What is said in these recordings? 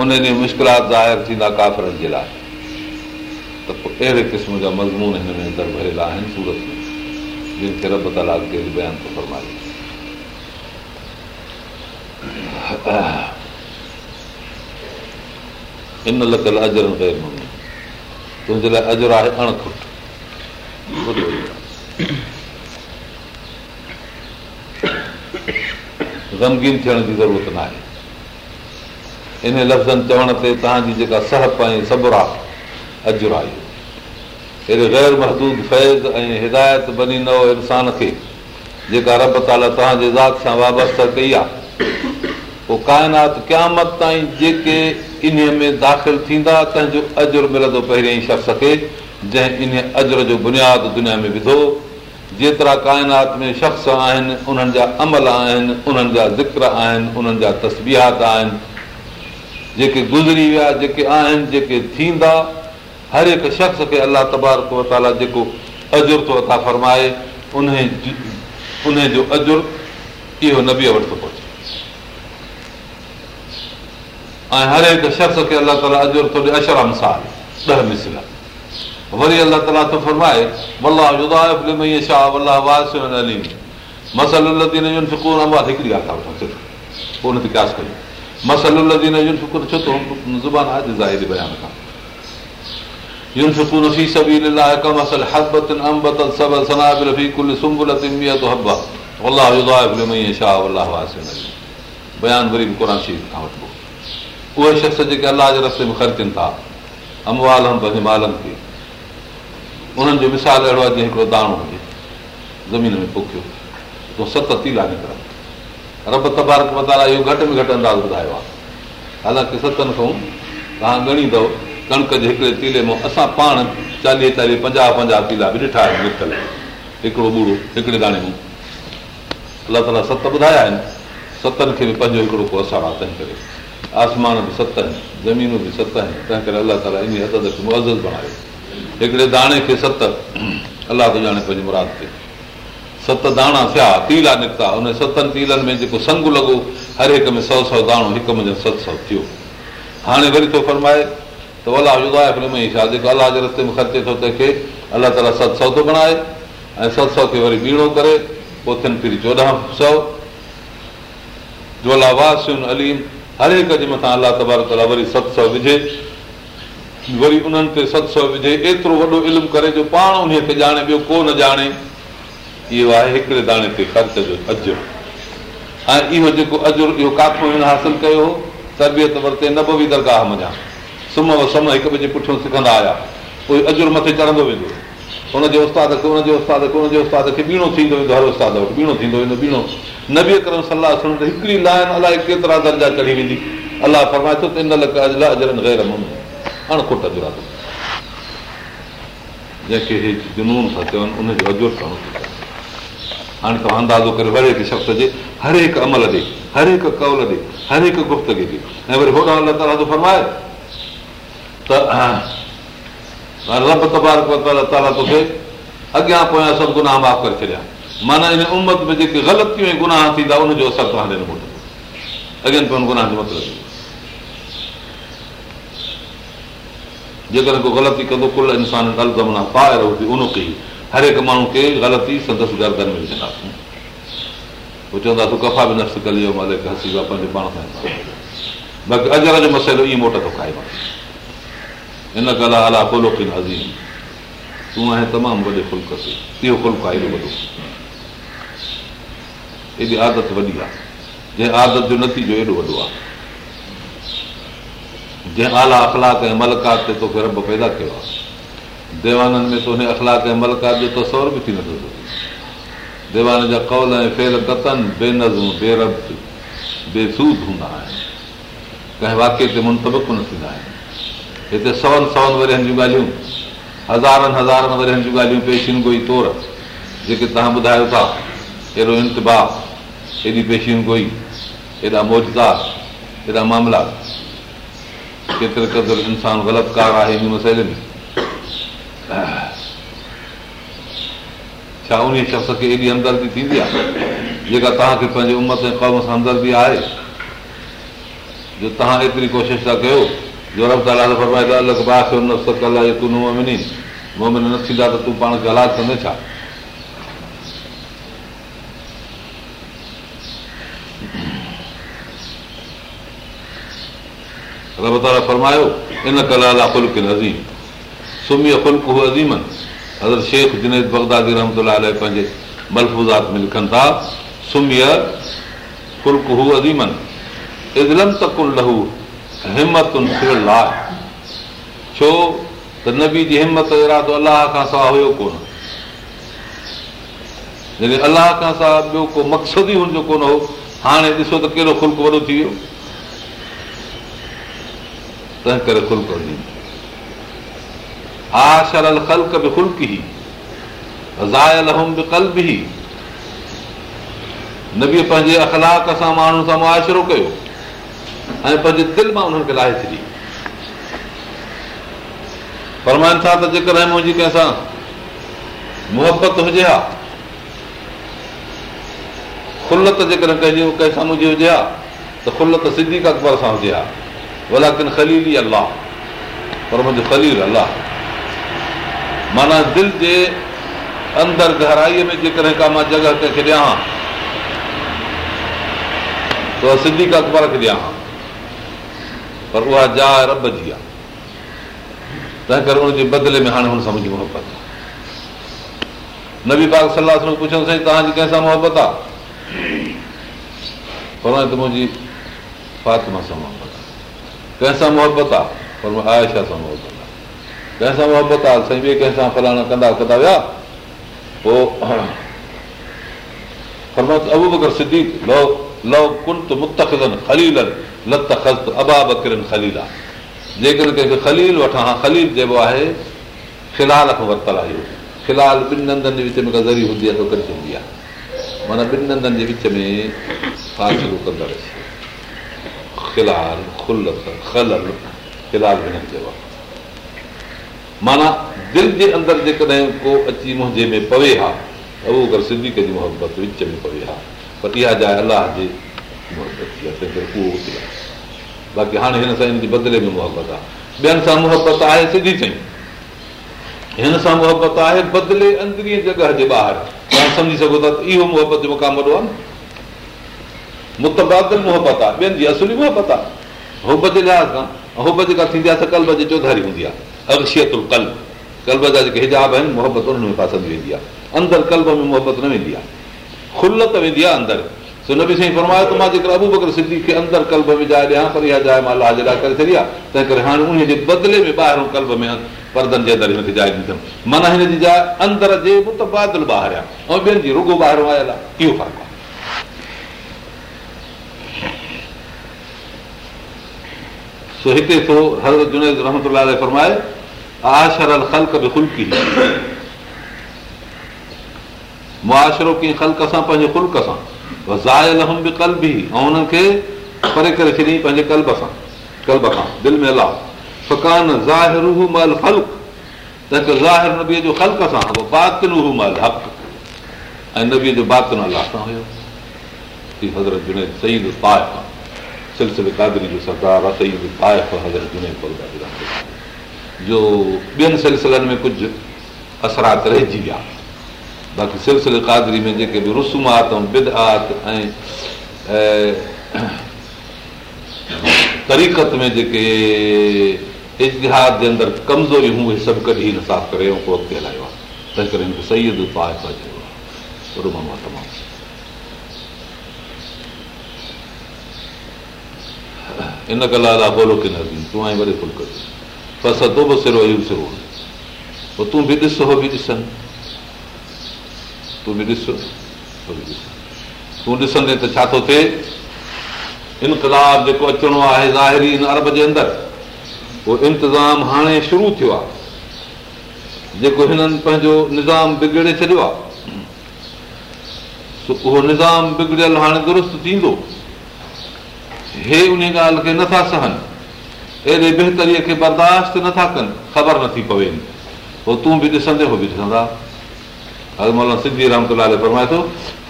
उन ॾींहुं मुश्किलात ज़ाहिर थींदा काफ़रनि जे लाइ त पोइ अहिड़े क़िस्म जा मज़मून हिन में अंदरि भरियल आहिनि सूरत में जिन खे रब तलाक गॾु बयान थो फरमाए इन लॻल अजर तुंहिंजे लाइ अजर आहे अणखुट गमगीन थियण जी ज़रूरत न आहे इन लफ़्ज़नि चवण ते तव्हांजी जेका सहप ऐं आहे अजुर आहे अहिड़े ग़ैर महदूद फैज़ ऐं हिदायत बनी नओ इंसान खे जेका रब ताला तव्हांजे ज़ात सां वाबस्ता कई आहे पोइ काइनात क़यामत ताईं जेके इन में दाख़िल थींदा तंहिंजो अजुर मिलंदो पहिरियों ई शख़्स खे जंहिं इन अजर जो बुनियादु दुनिया में विधो जेतिरा काइनात में शख़्स आहिनि उन्हनि जा अमल आहिनि उन्हनि जा ज़िक्र आहिनि उन्हनि जा तस्बीहात आहिनि जेके गुज़री विया जेके आहिनि जेके थींदा हर हिकु शख़्स खे अलाह वताला जेको जो अजुर इहो न बि थो पहुचे ऐं हर हिकु शख़्स खे अलाह ताला अजुर थो ॾे साल ॾह मिसल वरी अलाह ताला थो ते क्यास कयूं उहे शख़्स जेके अलाह जे रस्ते में ख़र्चनि था अमवाल पंहिंजे मालनि खे उन्हनि जो मिसाल अहिड़ो आहे जीअं हिकिड़ो दाणो हुजे ज़मीन में पोखियो तूं सत तीला निकिरनि रब तबारक मताला इहो घटि में घटि अंदाज़ ॿुधायो आहे हालांकि सतनि खां तव्हां ॻणींदव कणिक जे हिकिड़े तीले मां असां पाण चालीह चालीह पंजाह पंजाह तीला बि ॾिठा आहिनि लिखियल हिकिड़ो ॿुड़ो हिकिड़े दाणे में अलाह ताला सत ॿुधाया आहिनि सतनि खे बि पंहिंजो हिकिड़ो को आहे तंहिं करे आसमान बि सत आहिनि ज़मीनूं बि सत आहिनि तंहिं करे अलाह ताला इन हद खे मुआज़ बणायो हिकिड़े दाणे खे सत अलाह थो ॼाणे पंहिंजी मुराद ते सत दाणा थिया तीला निकिता उन सतनि तीलनि में जेको संगु लॻो हर हिक में सौ सौ दाणो हिकु मुंहिंजो सत सौ थियो हाणे वरी थो फरमाए त अलाह अलाही छा जेको अलाह जे रस्ते में ख़र्चे थो तंहिंखे अलाह ताला सत सौ थो बणाए ऐं सत सौ खे वरी बीणो करे पोइ थियनि फिरी चोॾहं सौ जोला वासून अलीम हर हिक जे मथां अलाह तबारो त वरी सत सौ विझे वरी उन्हनि ते सत सौ विझे एतिरो वॾो इल्मु करे जो पाण उन खे ॼाणे ॿियो को न ॼाणे इहो आहे हिकिड़े दाणे ते ख़र्च जो अजुर ऐं इहो जेको अजुर इहो काथो हासिलु कयो हो तरबियत वरिते नबो दरगाह मञा सुम सुम्ह हिकु जे पुठियां सिखंदा आया पोइ अजुर मथे चढ़ंदो वेंदो हुनजे उस्ताद खे हुनजे उस्ताद खे हुनजे उस्ताद खे बीणो थींदो वेंदो हर उस्ताद वटि बीणो थींदो वेंदो नबीअ सलाह सुन त हिकिड़ी लाइन अलाए केतिरा दर्जा चढ़ी वेंदी अलाह फरमाए थो त इन जंहिंखे हे जुनून था चवनि उनजो अजुर अंदाज़ो करे हिकु अमल ॾे हर गुनाह माफ़ करे छॾिया माना हिन उमत में जेके ग़लतियूं गुनाह थींदा उनजो असरु तव्हां मतिलबु जेकॾहिं को ग़लती कंदो कुल इंसान अल त माना पाए रही हर हिकु माण्हू खे ग़लती संदसि गर्दन में विझंदासीं पोइ चवंदा तूं कफ़ा बि नफ़्स कली वियो मालिक हसी वियो पंहिंजे पाण सां बाक़ी अजर जो मसइलो ईअं मोट थो खाए हिन ॻाल्हि आहे आला फुलोकी तूं आहे तमामु वॾे फुल्क ते इहो फुल्क आहे एॾो वॾो एॾी आदत वॾी आहे जंहिं आदत जो नतीजो एॾो वॾो आहे जंहिं आला अख़लाक ऐं मलकात ते तोखे रब पैदा कयो आहे देवाननि में सोने अख़लाक ऐं मलकार जो तसौर बि थी नथो थींदी देवान जा कौल ऐं फेल कतनि बेनज़म बेरब बेसूद हूंदा आहिनि कंहिं वाक्य ते मुंतबिक कोन थींदा आहिनि हिते सवनि सवनि वरिहनि जूं ॻाल्हियूं हज़ारनि हज़ारनि वरिनि जूं ॻाल्हियूं पेशियुनि गोई तौरु जेके तव्हां ॿुधायो था अहिड़ो इंतबा एॾी पेशीन गोई एॾा मौजदा एॾा मामला केतिरे क़दुरु इंसानु ग़लति कार आहे हिन मसइले में छा उन शख़्स खे एॾी हमदर्दी थींदी आहे जेका तव्हांखे पंहिंजे उमत ऐं क़ौम सां हमदर्दी आहे जो तव्हां एतिरी कोशिशि था कयो जो रब ताल फरमाए अलॻि भाउ तूं न मिनी मुमिन न थींदा त तूं पाण खे हलाक कंदे छा रब ताला फरमायो इन कला लाइ कुल किली सुम्य फुल्क हू अदीमन हज़र शेख जिनेद बगदादी रहमत पंहिंजे मलफ़ूज़ात में लिखनि था सुम्य हू अदीमन त कुल हिमतुनि छो त नबी जी हिमत इरादो अलाह खां सवाइ हुयो कोन जॾहिं अलाह खां सवाइ ॿियो को मक़सदु ई हुनजो कोन हो हाणे ॾिसो त कहिड़ो फुल्क वॾो थी वियो तंहिं करे फुल्क हुई नबी पंहिंजे अखलाक सां माण्हू सां मुआशिरो कयो ऐं पंहिंजे दिलि मां उन्हनि खे लाहे छॾी फरमाइनि था त जेकॾहिं मुंहिंजी कंहिंसां मुहबत हुजे हा खुलत जेकॾहिं कंहिंजी कंहिं सां मुंहिंजी हुजे हा त खुलत सिद्दीक अकबर सां हुजे हा भला किन ख़लील ई अलाह पर मुंहिंजो ख़लील अलाह माना दिलि जे अंदरि गहराईअ में जेकॾहिं का मां जॻह ते छॾियां تو त सिंधी का अख़बार खेॾियां हा पर उहा जा रब जी आहे तंहिं करे हुनजे बदिले में हाणे हुन सां मुंहिंजी मोहबत आहे नबी पाक सल्ला सां पुछंदो साईं तव्हांजी कंहिंसां मुहबत आहे पर त मुंहिंजी फात्मा सां मुहबत आहे कंहिंसां मुहबत आहे पर मुहबत कंहिंसां मुहबत आहे साईं ॿिए कंहिंसां जेकॾहिं ख़लील वठां हा ख़लील चइबो आहे फिलहाल खां वरितल आहे इहो फिलाल ॿिनि नंदनि जे विच में कज़री हूंदी आहे कॾहिं करे आहे माना ॿिनि नंदनि जे विच में माना दिलि जे अंदरि जेकॾहिं को अची मुंहिंजे में पवे हा उहो अगरि सिंधी कंहिंजी मुहबत विच में पवे हा पर इहा जाइ अलाह मुहबत थी आहे उहो थी आहे बाक़ी हाणे हिन हिन सां बदिले में मुहबत आहे ॿियनि सां मुहबत आहे सिधी हिन सां मुहबत आहे बदिले अंदरीअ जॻह जे ॿाहिरि तव्हां सम्झी सघो था त इहो मुहबत जो मुक़ाम वॾो आहे न मुतबादल मुहबत आहे ॿियनि जी असुली मुहबत आहे जे लिहाज़ खां हूबत जेका थींदी आहे त कल्ब जे चौधारी हूंदी आहे जेके हिते अंदरि कल्ब में मुहबत न वेंदी आहे खुलत वेंदी आहे अंदरि मां जेकर अबूबर सिधी खे अंदरि कलब में जाए ॾियां पर इहा जाए मां ला जे लाइ करे छॾी आहे तंहिं करे हाणे उनजे बदिले में ॿाहिरों कल्ब में परदनि जे अंदरि माना हिनजी जाए अंदर जे रुगो ॿाहिरो आयल आहे फरमाए معاشر الخلق بخلقه معاشرو کي خلق سان پنهنجي خلق سان وزائل لهم بقلبه ۽ انهن کي پري ڪري چني پنهنجي قلب سان قلب سان دل ۾ لا فكان ظاهره الخلق تک ظاهر نبي جو خلق سان هو باطنه ۽ نبي جو باطن الله سان حضرت جنيد سيد الطائف سلسله قادري جو سردار سيد الطائف حضرت جنيد जो ॿियनि सिलसिलनि में कुझु असरात रहिजी विया बाक़ी सिलसिले कादरी में जेके बि रुसूमात ऐं बिदआत ऐं तरीक़त में जेके इजिहा जे अंदरि कमज़ोरी हूं उहे सभु कढी हिन साफ़ करे ऐं पोइ अॻिते हलायो आहे तंहिं करे हिनखे सही पाए पइजी वियो आहे इन कला लाइ बोलो की न तूं वरी फुल पर सधो बि सिरो इहो सिरो पोइ तूं बि ॾिसो उहो बि ॾिसनि तूं बि ॾिसो उहो बि ॾिस तूं ॾिसंदे त छा थो थिए इनकलाब जेको अचिणो आहे ज़ाहिरी इन अरब जे अंदरि उहो इंतिज़ाम हाणे शुरू थियो आहे जेको हिननि पंहिंजो निज़ाम बिगड़े छॾियो आहे उहो निज़ाम बिगड़ियल हाणे दुरुस्त थींदो हे उन ॻाल्हि खे नथा सहनि एॾे बहितरीअ खे बर्दाश्त नथा कनि ख़बर नथी पवे पोइ तूं बि ॾिसंदे उहो बि ॾिसंदा महिल सिंधी राम तुलाल फरमाए थो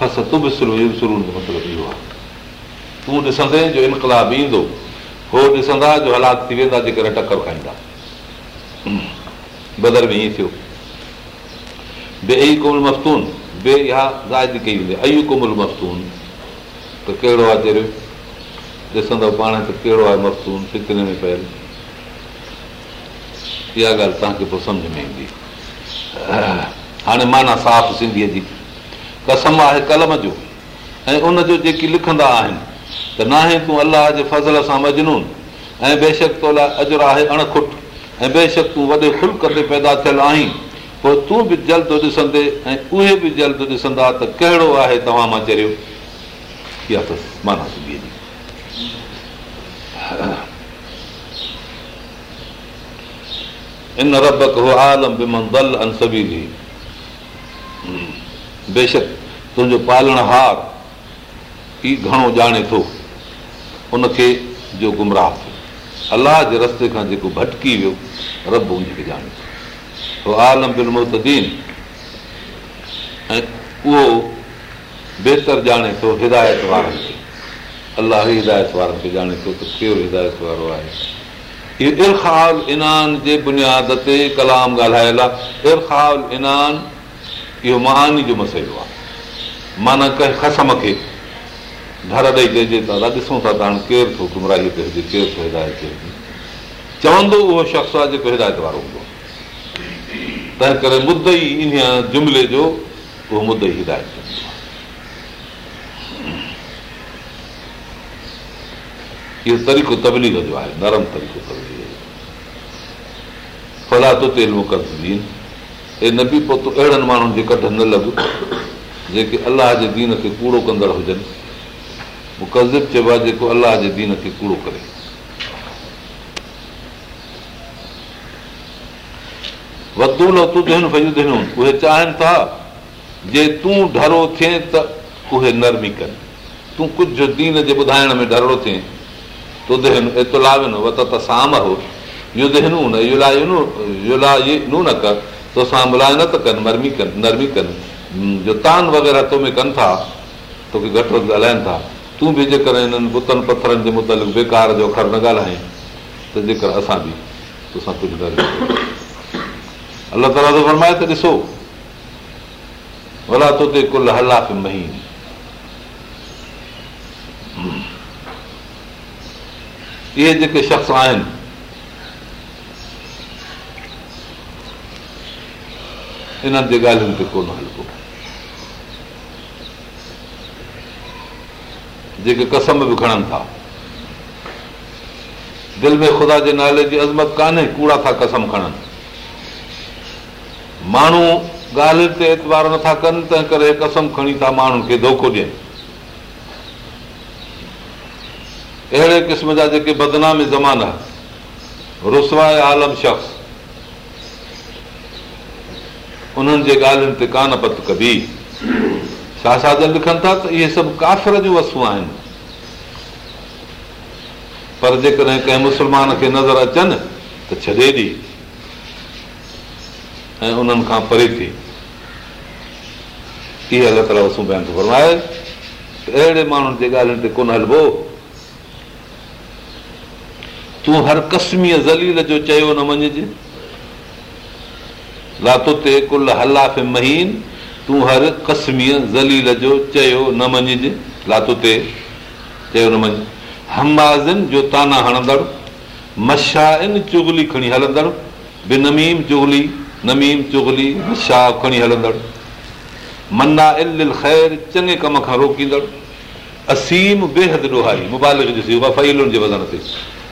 फस तूं बि जो मतिलबु इहो आहे तूं ॾिसंदे जो इनकलाब ईंदो उहो ॾिसंदा जो हालात थी वेंदा जेकॾहिं टकर खाईंदा बदर में ईअं थियो बे ई कुमल मस्तून बे इहा ज़ाइत कई वेंदी अई कुमस्तून त कहिड़ो आहे जहिड़ो ॾिसंदव पाण त कहिड़ो आहे मस्तूम सिंधी में पियल इहा ॻाल्हि तव्हांखे पोइ सम्झ में ईंदी हाणे माना साफ़ सिंधीअ जी कसम आहे कलम जो ऐं उनजो जेकी लिखंदा आहिनि त नाहे तूं अलाह जे फज़ल सां मजनून ऐं बेशक तो लाइ अजर आहे अणखुट ऐं बेशक तूं वॾे फुल्क ते पैदा थियल आहीं पोइ तूं बि जल्द ॾिसंदे ऐं उहे बि जल्द ॾिसंदा त कहिड़ो आहे तव्हां मां चरियो माना सिंधीअ जी इन आलम दल अन रबकी बेशक तुंहिंजो पालण हार ई घणो ॼाणे थो उनखे जो गुमराह थियो अलाह जे रस्ते खां जेको भटकी वियो रब हुनखे ॼाणे थो हो आलम मुतदीन ऐं उहो बहितर ॼाणे थो हिदायत वारनि खे अलाह ई हिदायत वारनि खे ॼाणे थो त केरु हिदायत वारो आहे इहो इरखाल इनान जे बुनियाद ते कलाम ॻाल्हायल आहे इरखाल इनान इहो महानी जो मसइलो आहे माना कंहिं खसम खे धर ॾेई चइजे त ॾिसूं था त हाणे केरु थो गुमराही ते हुजे केरु थो हिदायत ते हुजे चवंदो उहो शख़्स आहे जेको हिदायत वारो हूंदो तंहिं करे मुद ई इन जुमिले जो उहो मुद ई हिदायत इहो तरीक़ो तबलीग जो आहे नरम तरीक़ो तबलीग जो थो तेल मुक़दीन हे न बि पतो अहिड़नि माण्हुनि जे कढ न लभ जेके अलाह जे दीन खे कूड़ो कंदड़ हुजनि मुकज़िब चइबो आहे जेको अलाह जे दीन खे कूड़ो करे वधूल उहे चाहिनि था जे तूं डरो थिए त उहे नरमी कनि तूं कुझु दीन जे ॿुधाइण में डरड़ो थिए तोसांती तान वग़ैरह तोमें कनि था तोखे घटि वधि ॻाल्हाइनि था तूं बि जेकर हिननि बुतनि पथरनि जे मुतालिक़ बेकार जो अखर न त जेकर असां बि तोसां कुझु अलाह ताला फरमाए त ॾिसो भला तो कुल हला कहीन इहे जेके शख़्स आहिनि इन्हनि जे ॻाल्हियुनि ते कोन हलको जेके कसम बि खणनि था दिलि में ख़ुदा जे नाले जी अज़मत कान्हे कूड़ा था कसम खणनि माण्हू ॻाल्हि ते एतबार नथा कनि तंहिं करे कसम खणी था माण्हुनि खे धोखो ॾियनि अहिड़े क़िस्म जा जेके बदनामी ज़माना रुसवाया आलम शख्स उन्हनि जे ॻाल्हियुनि ते कान पत कबी छा लिखनि था त इहे सभु काफ़िर जूं वसूं आहिनि पर जेकॾहिं कंहिं मुस्लमान खे नज़र अचनि त छॾे ॾी ऐं उन्हनि खां परे थी इहे अलॻि अलॻि वसूं थो फरमाए अहिड़े माण्हुनि जे ॻाल्हियुनि ते कोन हलिबो तूं हर कसमीअ ज़लील जो चयो न महीन तूं हर कसमीअ चयो न मञ ताना हणंदड़ मशाइन चुगली खणी हलंदड़ुगली नमीम चुगली मना चङे कम खां रोकींदड़ असीम बेहद ॾोहारी मुबालिक ॾिसी वफ़ाईलुनि जे वज़न ते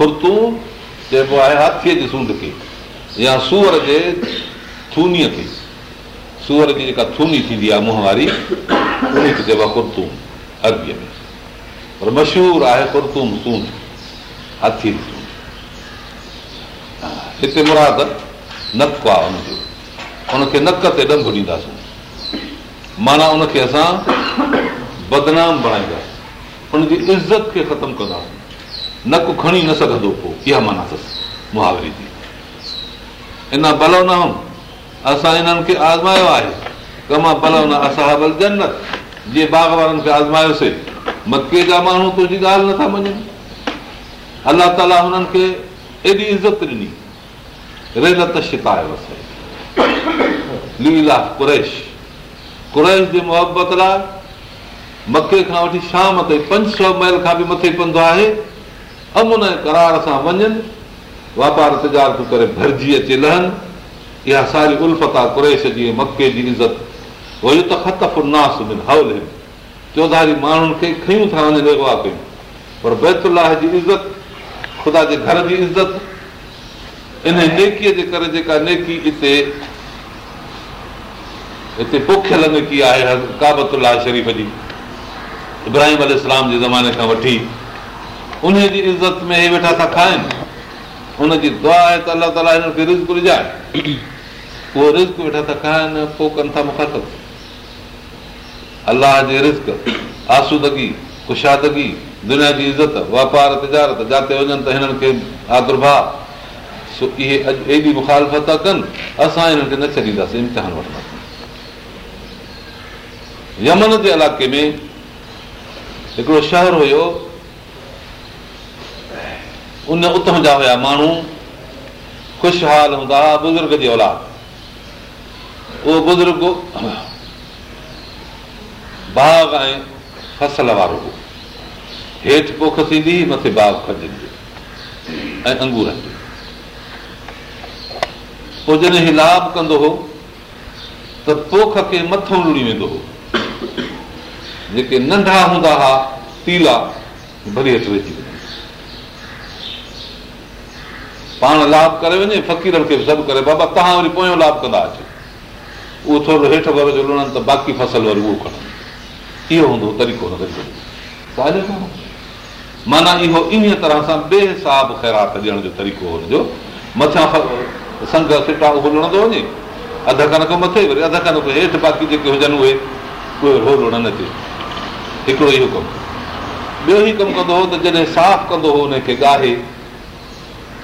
कुर्तू चइबो आहे हाथीअ जी सूंड खे या सूअर जे थूनीअ खे सूअर जी जेका थूनी थींदी आहे मुंहुंवारी उन खे चइबो आहे कुरतूं अरबीअ में पर मशहूरु आहे कुर्तूम सूंड हाथीअ जी सूंड हिते मुराद नकु आहे हुनजो हुनखे नक ते ॾंभ ॾींदासीं माना उनखे असां बदनाम बणाईंदासीं उन इज़त खे ख़तमु कंदासीं नक खणी न सघंदो को इहा माना अथसि मुहावरी इन बलो असां इन्हनि खे आज़मायो आहे कमा बलो असां बलजन न जीअं बाग वारनि खे आज़मायोसीं मके जा माण्हू तुंहिंजी ॻाल्हि नथा मञनि अलाह ताला हुननि खे एॾी इज़त ॾिनी रेलत शिकायोसीं लीला कुरैश कुरेश जे मुहबत लाइ मके खां वठी शाम ताईं पंज सौ महिल खां बि मथे पंधु आहे अमुन ऐं करार सां वञनि वापार तिजार करे भरिजी अचे लहनि इहा सारी उल्फत आहे कुरेश जी मके जी इज़त वरी त में हवल चौधारी माण्हुनि खे खयूं था वञनि अॻवा कयूं पर बैतुला जी इज़त ख़ुदा जे घर जी इज़त इन नेकीअ जे करे जेका नेकी हिते हिते पोखियल नेकी आहे काबतु शरीफ़ जी इब्राहिम अल जे ज़माने खां वठी उन जी इज़त में हे वेठा था खाइनि उनजी दुआ आहे त अलाह ताला हिननि खे रिज़ घुरिजाए उहो रिज़ वेठा था खाइनि पोइ कनि था मुखालत अलाह जे रिज़ आसूदगी कुशादगी दुनिया जी इज़त वापार तिजारत जिते वञनि त हिननि खे आदर सो इहे अॼु एॾी मुखालफ़त था कनि असां हिननि खे न छॾींदासीं इम्तिहान वठंदासीं यमन जे इलाइक़े में हिकिड़ो शहर हुयो उन उतां जा हुया माण्हू ख़ुशहाल हूंदा हुआ बुज़ुर्ग जी औलाद उहो बुज़ुर्ग बाग ऐं फसल वारो हो हेठि पोख थींदी मथे बाग खॼंद ऐं अंगूरनि जो पोइ जॾहिं हीउ लाभ कंदो हो त पोख खे मथो लुड़ी वेंदो हो जेके नंढा हूंदा हुआ पीला भरी हटि विझी पाण लाभ करे वञे फ़क़ीरनि खे बि सभु करे बाबा तव्हां वरी पोयों लाभ कंदा अचो उहो थोरो हेठि भर जो लुणनि त बाक़ी फसल वरी उहो खणनि इहो हूंदो तरीक़ो न माना इहो इन तरह सां ॿिए हिसाब ख़ैरात ॾियण जो तरीक़ो हुनजो मथां संग फिटा उहो लुणंदो वञे अधु खनि खां मथे वरी अधु खनि खां हेठि बाक़ी जेके हुजनि उहे उहे हो लुणनि अचे हिकिड़ो इहो कमु ॿियो ई कमु कंदो हो त जॾहिं साफ़ु कंदो हो हुनखे ॻाहे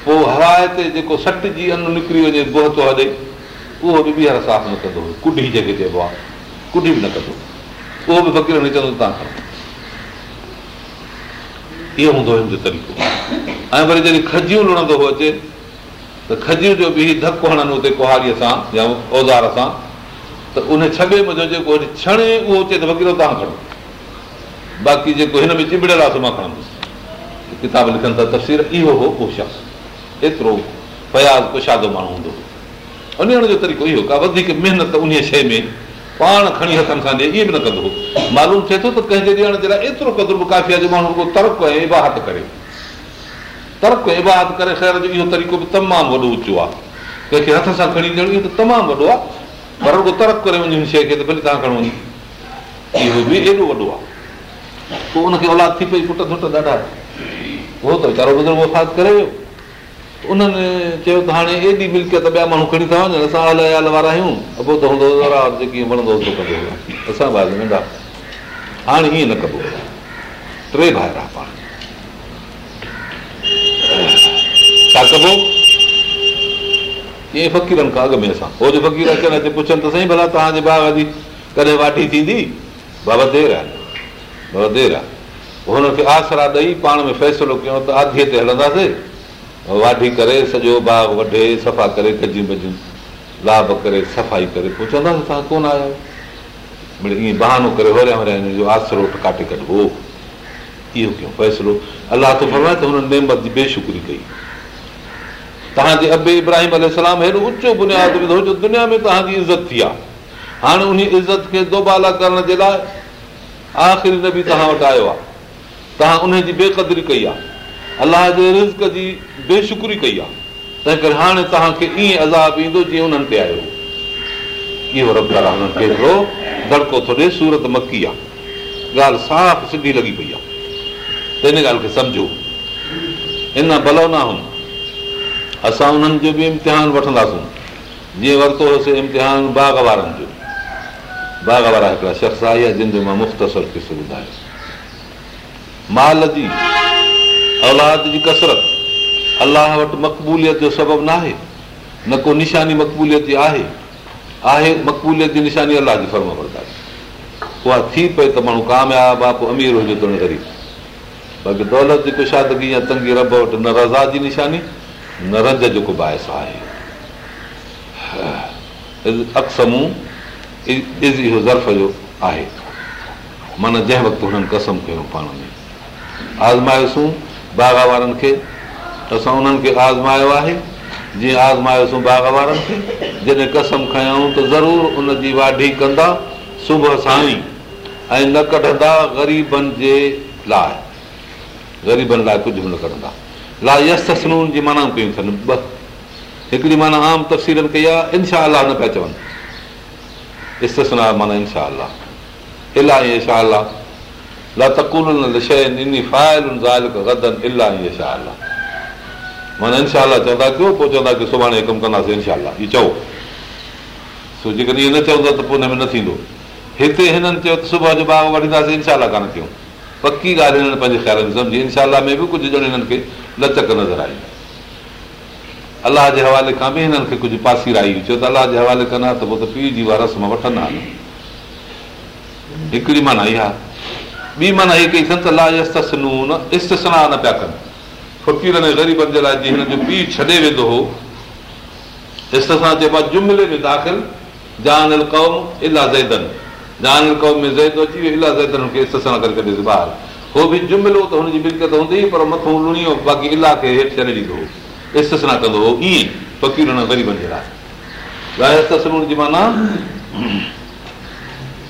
पोइ हवा ते जेको सट जी अनु निकिरी वञे बोह थो हले उहो बि ॿीहर साफ़ु न कंदो हुओ कुडी जेके चइबो आहे कुडी बि न कंदो उहो बि फ़क़ीर न चवंदो तव्हां खणो इहो हूंदो हुयो हिन जो तरीक़ो ऐं वरी जॾहिं खजियूं लुणंदो अचे त खजियूं जो बि धकु हणनि हुते कुहारीअ सां या औज़ार सां त उन छॿे मुंहिंजो जेको छणे उहो अचे त फ़क़ीर तव्हां खणो बाक़ी जेको हिन में चिबड़ियल आहे त मां खणंदुसि किताब लिखनि था तफ़सीर इहो हो पोइ शख़्स एतिरो फयाज़ कुशादो माण्हू हूंदो हुओ ॾियण जो तरीक़ो इहो का वधीक महिनत उन शइ में पाण खणी हथनि सां ॾे ईअं बि न कंदो हो मालूम थिए थो त कंहिंजे ॾियण जे लाइ एतिरो कदुरु काफ़ी आहे जो माण्हू तर्क ऐं इबाहत करे तर्क ऐं इबाहत करे ख़ैर जो इहो तरीक़ो बि तमामु वॾो ऊचो आहे कंहिंखे हथ सां खणी ॾियणु इहो त तमामु वॾो आहे पर रुॻो तर्क करे वञे हुन शइ खे त भली तव्हां खणो वञे इहो बि एॾो वॾो आहे पोइ उनखे औलाद थी पई पुट पुटु ॾाढा उहो त वीचारो वफ़ात करे वियो उन्हनि चयो त हाणे एॾी मिल्कियत ॿिया माण्हू खणी था वञनि असां आल अल वारा आहियूं नंढा हाणे ईअं न कबो टे आहे पाण छा कबो ईअं फ़क़ीरनि खां अॻु में असांजो फ़क़ीर अचनि त साईं भला तव्हांजे भाउ जी कॾहिं वाटी थींदी देरि आहे हुनखे आसरा ॾेई पाण में फ़ैसिलो कयूं त आधीअ ते हलंदासीं वाढी करे सॼो बाग वढे सफ़ा करे कजियूं भॼियूं लाभ करे सफ़ाई करे पोइ चवंदासीं तव्हां कोन आहियो मिड़े ईअं बहानो करे वरिया वरिया हिन जो आसरो काटे कढो इहो कयूं फ़ैसिलो अलाह तो फरमाए त हुननि नेमत जी बेशुकरी कई तव्हांजे अबे इब्राहिम अलाम हेॾो ऊचो बुनियादु विधो जो दुनिया में तव्हांजी इज़त थी आहे हाणे उन इज़त खे दोबाला करण जे लाइ आख़िरी न बि तव्हां वटि आयो आहे तव्हां उनजी बेक़दरी कई आहे अलाह जे रिज़ जी बेशुकरी कई आहे तंहिं करे हाणे तव्हांखे ईअं अज़ाब ईंदो जीअं उन्हनि ते आयो इहो रबदारु आहे हिकिड़ो दड़को थो ॾे सूरत मकी आहे ॻाल्हि साफ़ु सिधी लॻी पई आहे त हिन ॻाल्हि खे सम्झो हिन भलो न हु असां उन्हनि जो बि इम्तिहान वठंदासूं जीअं वरितो हुयोसीं इम्तिहान बाग वारनि जो बाग वारा हिकिड़ा शख़्स आहे जिन जो मां मुख़्तसर किसो ॿुधायो माल जी औलाद जी कसरत अलाह वटि मक़बूलियत जो सबबु न आहे न को निशानी मक़बूलियत जी आहे आहे मक़बूलियत जी निशानी अलाह जी फर्म आहे उहा थी पए त माण्हू कामयाबु आहे पोइ अमीर हुजे त ग़रीब बाक़ी दौलत जी कुशादगी या तंगी रब वटि न रज़ा जी निशानी न रज जेको बाहिस आहे अक्समू इज़ इहो ज़र्फ़ जो आहे माना जंहिं वक़्तु हुननि कसम कयूं पाण में आज़मायोसूं बाग़ा वारनि खे असां उन्हनि खे आज़मायो आहे जीअं आज़मायोसीं बाग़ वारनि खे जॾहिं कसम खयऊं त ज़रूरु उन जी वाढी कंदा सुबुह साईं ऐं न कढंदा ग़रीबनि जे लाइ ग़रीबनि लाइ कुझु बि न कढंदा लाइ यस्तनून जी माना कयूं अथनि ॿ हिकिड़ी माना आम तफ़सीलनि कई आहे इनशा अलाह न पिया चवनि माना इनशा अलाह इलाही इनशा अलाह इना चवंदा कयो न थींदो हिते हिननि चयो त सुबुह जो भाउ वठी इन कयूं पकी ॻाल्हि हिननि पंहिंजे ख़्याल में इनशा में बि कुझु ॼण हिननि खे लचक नज़र आई अलाह जे हवाले खां बि हिननि खे कुझु पासीर आई चयो त अलाह जे हवाले त पोइ पीउ जी वठंदा हिकिड़ी माना इहा न पिया कनि फ़क़ीरनि जे लाइ जीअं पीउ छॾे वेंदो हो इस्ताह चइबो आहे क़ौम इलाह ज़ैदन करे जुमिलो त हुनजी मिल्कियत हूंदी पर मथां इलाह खे हेठि छॾे ॾींदो इस्तनाह कंदो हो ईअं फ़क़ीर ग़रीबनि जे लाइ माना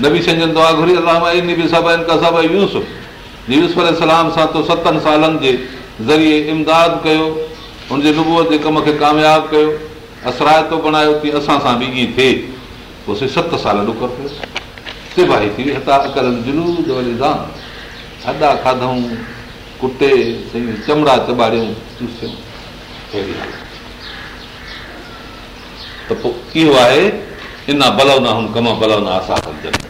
सां तो सतनि सालनि जे ज़रिए इमदाद कयो हुनजे रुबूअ जे कम खे कामयाबु कयो असरायतो बणायो की असां सां बि थिए पोइ सत साल हॾा खाधऊं कुटे चमड़ा चूसियूं त पोइ इहो आहे इन बलवना हुन कम बलवना असां कजनि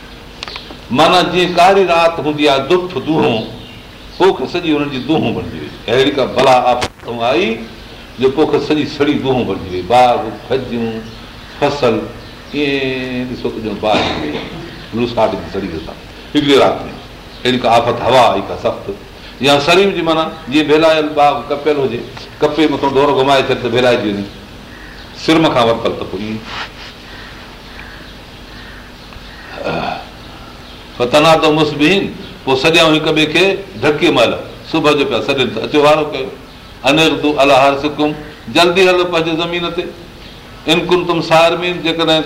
माना जीअं कारी राति हूंदी आहे पोख सॼी बणजी वई अहिड़ी का भला आई जो पोख सॼी सड़ी बणजी वई बाग़ सां अहिड़ी का आफ़त हवा आई का सख़्तु या सड़ी जी माना जीअं बाग कपियल हुजे कपे मथां दौरो घुमाए छॾ त वेलाएजी वञे सिरम खां वरितल त ईअं पतना त मुस्ब पोइ सॼियऊं हिक ॿिए खे धके महिल सुबुह जो पिया सॼनि त अचो वारो कयो अनिर तूं अलाह सिकुम जल्दी हलो पंहिंजे ज़मीन ते इनकुम तुम सारमीन जेकॾहिं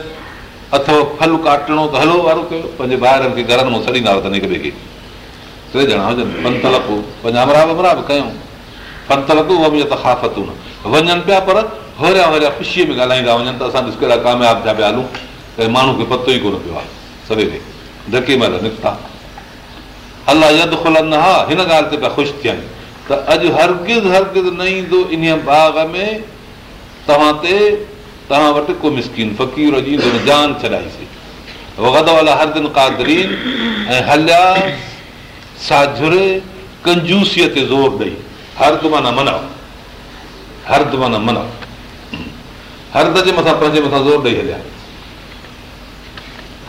अथव फल काटणो त हलो वारो कयो पंहिंजे ॿाहिरनि खे घरनि मां सॾींदा वठनि हिक ॿिए खे टे ॼणा हुजनि पंथल पोइ पंहिंजा अमराब अमराब कयूं पंतलपू उहा बि तकाफ़तूं न वञनि पिया पर होरिया होरिया ख़ुशीअ में ॻाल्हाईंदा वञनि त असां ॾिसो कहिड़ा कामयाबु थिया पिया हलूं त माण्हू खे पतो ई कोन पियो आहे सवेरे खुलनि हा हिन ॻाल्हि ते पिया ख़ुशि थियनि त अॼु हरगिज़ हरगिज़ न ईंदो इन बाग में तव्हां ते तव्हां वटि को मिसकिन फ़कीर जी कंजूसीअ ते ज़ोर ॾेई हर दु मना हर दु मना हर्द जे मथां पंहिंजे मथां ज़ोर ॾेई हलिया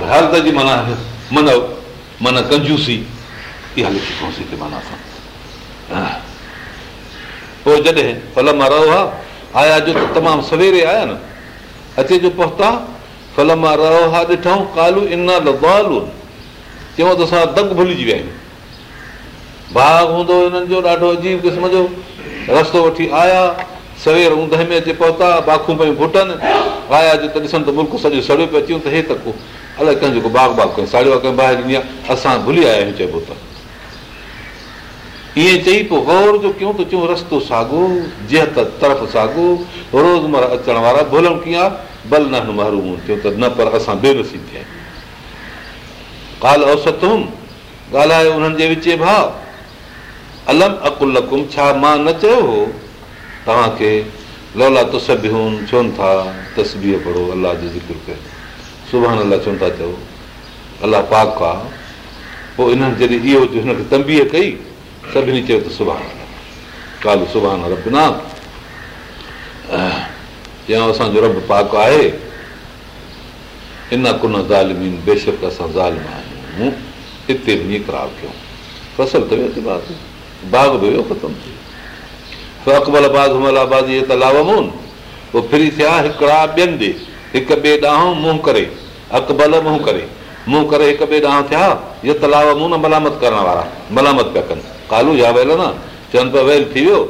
पर जी माना माना मन मन कंजूसी इहा लिखी पहुसी सां पोइ जॾहिं फल मां रहो हा आया जो त तमामु सवेरे आया न अचे जो पहुता फल मां रहो हा कालू इना रहियो चऊं त असां दंग भुलिजी विया आहियूं भाग हूंदो हिननि जो ॾाढो अजीब क़िस्म जो रस्तो वठी आया सवेर ऊंदहि में अचे पहुता बाखूं पयूं भुटनि आया जो त ॾिसनि त मुल्क सॼो सड़ियो पियो अचूं त हे त को अलाए कंहिंजो आहे असां भुली आया आहियूं ईअं चई पोइ गौर जो कयूं त चऊं रस्तो साॻो तरफ़ साॻो रोज़मरा अचण वारा पर असां बेरसी थिया औसत हुजे विचे भाउ अलम अकुल छा मां न चयो हो तव्हांखे लौला तुसि छो पढ़ो अलाह जो सुभाणे अलाह चवनि था चओ अलाह पाक आहे पोइ इन्हनि जॾहिं इहो हिनखे तंबीअ कई सभिनी चयो त सुभाणे काल सुभाणे रब न चयूं असांजो रब पाक आहे इन कुन ज़ालिमी बेशक असां ज़ालिम आहियूं हिते बि हीअं ख़राबु थियूं फसल त वियो बाग बि वियो ख़तमु थी वियो अकबल अकबलाबाद हुबाद इहे त लावामोन पोइ फ्री थिया हिकिड़ा ॿियनि ॾे हिक ॿिए ॾांहुं मुंहुं करे अकबल मुंहुं करे मुंहुं करे हिक ॿिए ॾांहुं थिया या तलाउ मूं न मलामत करण वारा मलामत पिया कनि कालू या वेल न चवनि पिया वेल थी वियो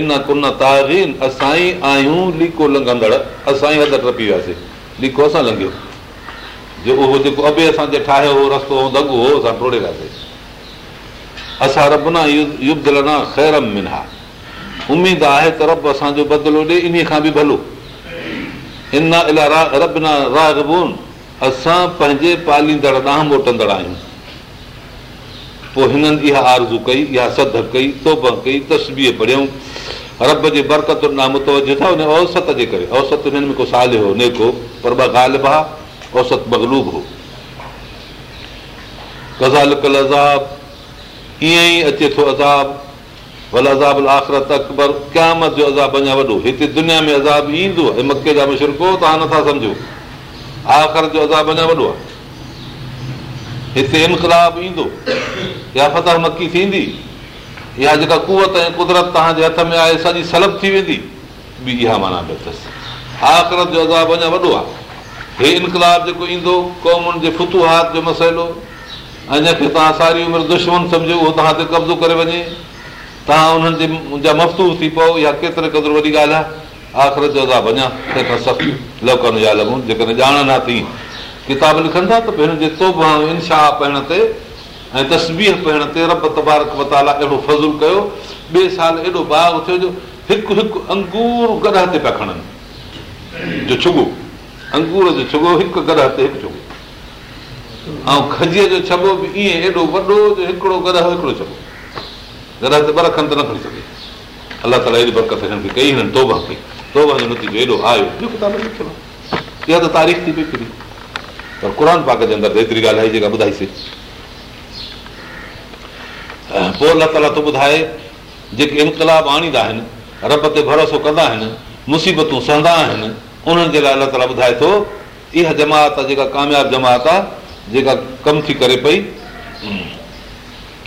इन कुन तारीन असां ई आहियूं लीको लंघंदड़ असां ई हद टपी वियासीं लीको असां लंघियो जो उहो जेको अबे ठाहियो हो रस्तो हो दग हो असां टोड़े वियासीं असां रब न ख़ैरम मिना उमेदु आहे त रब असांजो बदिलो ॾे इन खां बि भलो पंहिंजे पालींदड़ ॾांहुं मोटंदड़ आहियूं पोइ हिननि इहा आरज़ू कई इहा सद कई तोब कई तस्बीअ पढ़ियूं रब जे बरकत था हुन औसत जे करे औसत हिननि में को साल हो ने को पर गालिबा औसत मगलूब हो कज़ा अज़ाब ईअं ई अचे थो अज़ाब भला अज़ाबल आख़िरत क़यामत जो अज़ाब अञा वॾो हिते दुनिया में अज़ाब ईंदो आहे मके जा मशर को तव्हां नथा सम्झो आख़िर जो अज़ाब अञा वॾो आहे हिते इनकलाब ईंदो या फतह मकी थींदी या जेका कुवत ऐं कुदरत तव्हांजे हथ में आहे सॼी सलब थी वेंदी ॿी इहा माना पियो अथसि आख़िरत जो अज़ाब अञा वॾो आहे हे इनकलाब जेको ईंदो क़ौमुनि जे फुतूहात जो मसइलो अञा खे तव्हां सारी उमिरि दुश्मन सम्झो उहो तव्हां ते कब्ज़ो करे वञे तव्हां उन्हनि जे मुंहिंजा मफ़तूस थी पओ इहा केतिरे क़दुरु वॾी ॻाल्हि आहे आख़िर जेकॾहिं ॼाण थी किताब लिखनि था तोभा इंशाह ते ऐं थियो हिकु हिकु अंगूर गॾह ते पिया खणनि जो अंगूर जो छुगो हिकु गॾह ते खजीअ जो छबो बि ईअं वॾो हिकिड़ो गॾह हिकिड़ो छबो ॿ रखनि त न खणी सघे अलाह ताला हेॾी बरकत हिननि खे कई हिननि कई जो नतीजो आयो किताब आहे इहा त तारीफ़ थी पई किरी पर क़ुर पाक जे अंदरि एतिरी ॻाल्हि आई जेका ॿुधाईसीं पोइ अलाह ताला थो ॿुधाए जेके इनकलाब आणींदा आहिनि रब ते भरोसो कंदा आहिनि मुसीबतूं सहंदा आहिनि उन्हनि जे लाइ अलाह ताला ॿुधाए थो इहा जमात आहे जेका कामयाबु जमात आहे जेका कमु थी करे पई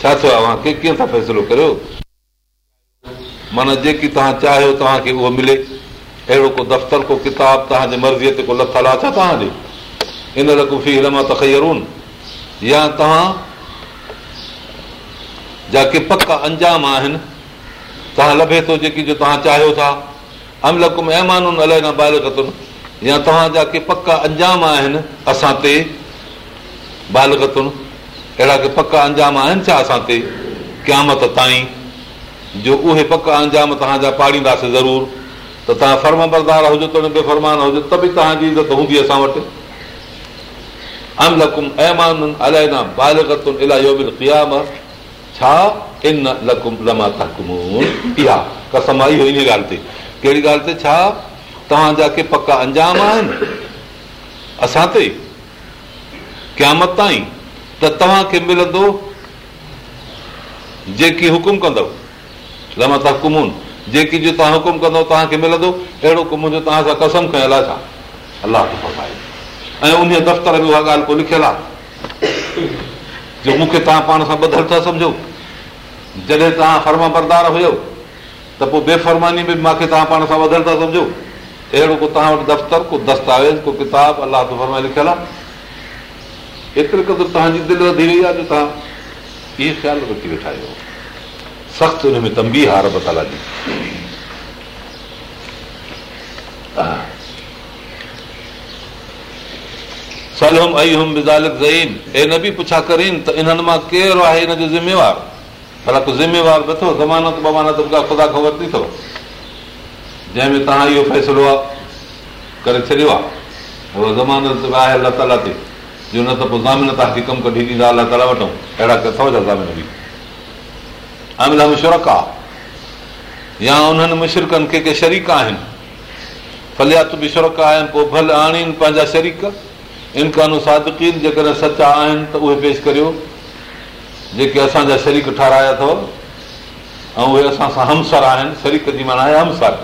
छा थियो आहे कीअं था फ़ैसिलो करियो माना जेकी तव्हां चाहियो तव्हांखे उहो मिले अहिड़ो को दफ़्तर को किताब तव्हांजे मर्ज़ीअ ते को लथल आहे छा तव्हांजो इन या तव्हां जा के पका अंजाम आहिनि तव्हां लभे थो जेकी जो तव्हां चाहियो था अमल कुम महिमान अलाए न नालगतुनि या तव्हांजा के पका अंजाम आहिनि असां ते बालकतुनि अहिड़ा के पक अंजाम आहिनि छा असां ते क़यामत ताईं जो उहे पक अंजाम तव्हांजा पाड़ींदासीं ज़रूरु त तव्हां फर्म बरदार हुजो त फरमान हुजो त बि तव्हांजी इज़त हूंदी असां वटि अहमान इलाही क़याम छा इन इन लकुम लमा तकुम इहा कसम आई हुई ॻाल्हि ते कहिड़ी ॻाल्हि ते छा तव्हांजा के पका अंजाम आहिनि असां ते क़यामत ताईं त तव्हांखे मिलंदो जेकी हुकुम कंदव कुम जेकी जो तव्हां हुकुम कंदव तव्हांखे मिलंदो अहिड़ो कुम जो तव्हां सां कसम खयल تا अलाह ऐं उन दफ़्तर में उहा ॻाल्हि को लिखियलु आहे जो मूंखे तव्हां पाण सां ॿधलु था सम्झो जॾहिं तव्हां फर्मा बरदार हुयो त पोइ बेफ़र्मानी में मूंखे तव्हां पाण सां ॿधलु था सम्झो अहिड़ो को तव्हां वटि दफ़्तर को दस्तावेज़ को किताब अलाह तुफ़रमाए लिखियलु आहे एतिरो क़दुरु तव्हांजी दिलि वधी वई आहे जो तव्हां इहे ख़्यालु रखी वेठा आहियो सख़्तु हुन में तंबी हार बताला जी न बि पुछा करीन त इन्हनि मां केरु आहे हिन जो ज़िमेवार ज़िमेवारु पर ज़िमेवारु नथो ज़मानत बमानत त ख़ुदा ख़बर थी थो जंहिंमें तव्हां इहो फ़ैसिलो आहे करे छॾियो आहे ज़मानत आहे अलाह ताला जो न त पोइ ज़ामिन तव्हांजी कमु कढी ॾींदा अलाह ताला वटि अहिड़ा के अथव जा हमिला मुशरक आहे या उन्हनि मुशरकनि खे के शरीक आहिनि फलियात बि शुरक आहिनि पोइ भल आणीनि पंहिंजा शरीक इनकानू सादकीन जेकॾहिं सचा आहिनि त उहे पेश करियो जेके असांजा शरीक ठाराया अथव ऐं उहे असां सां हमसर आहिनि शरीक जी माना आहे हमसर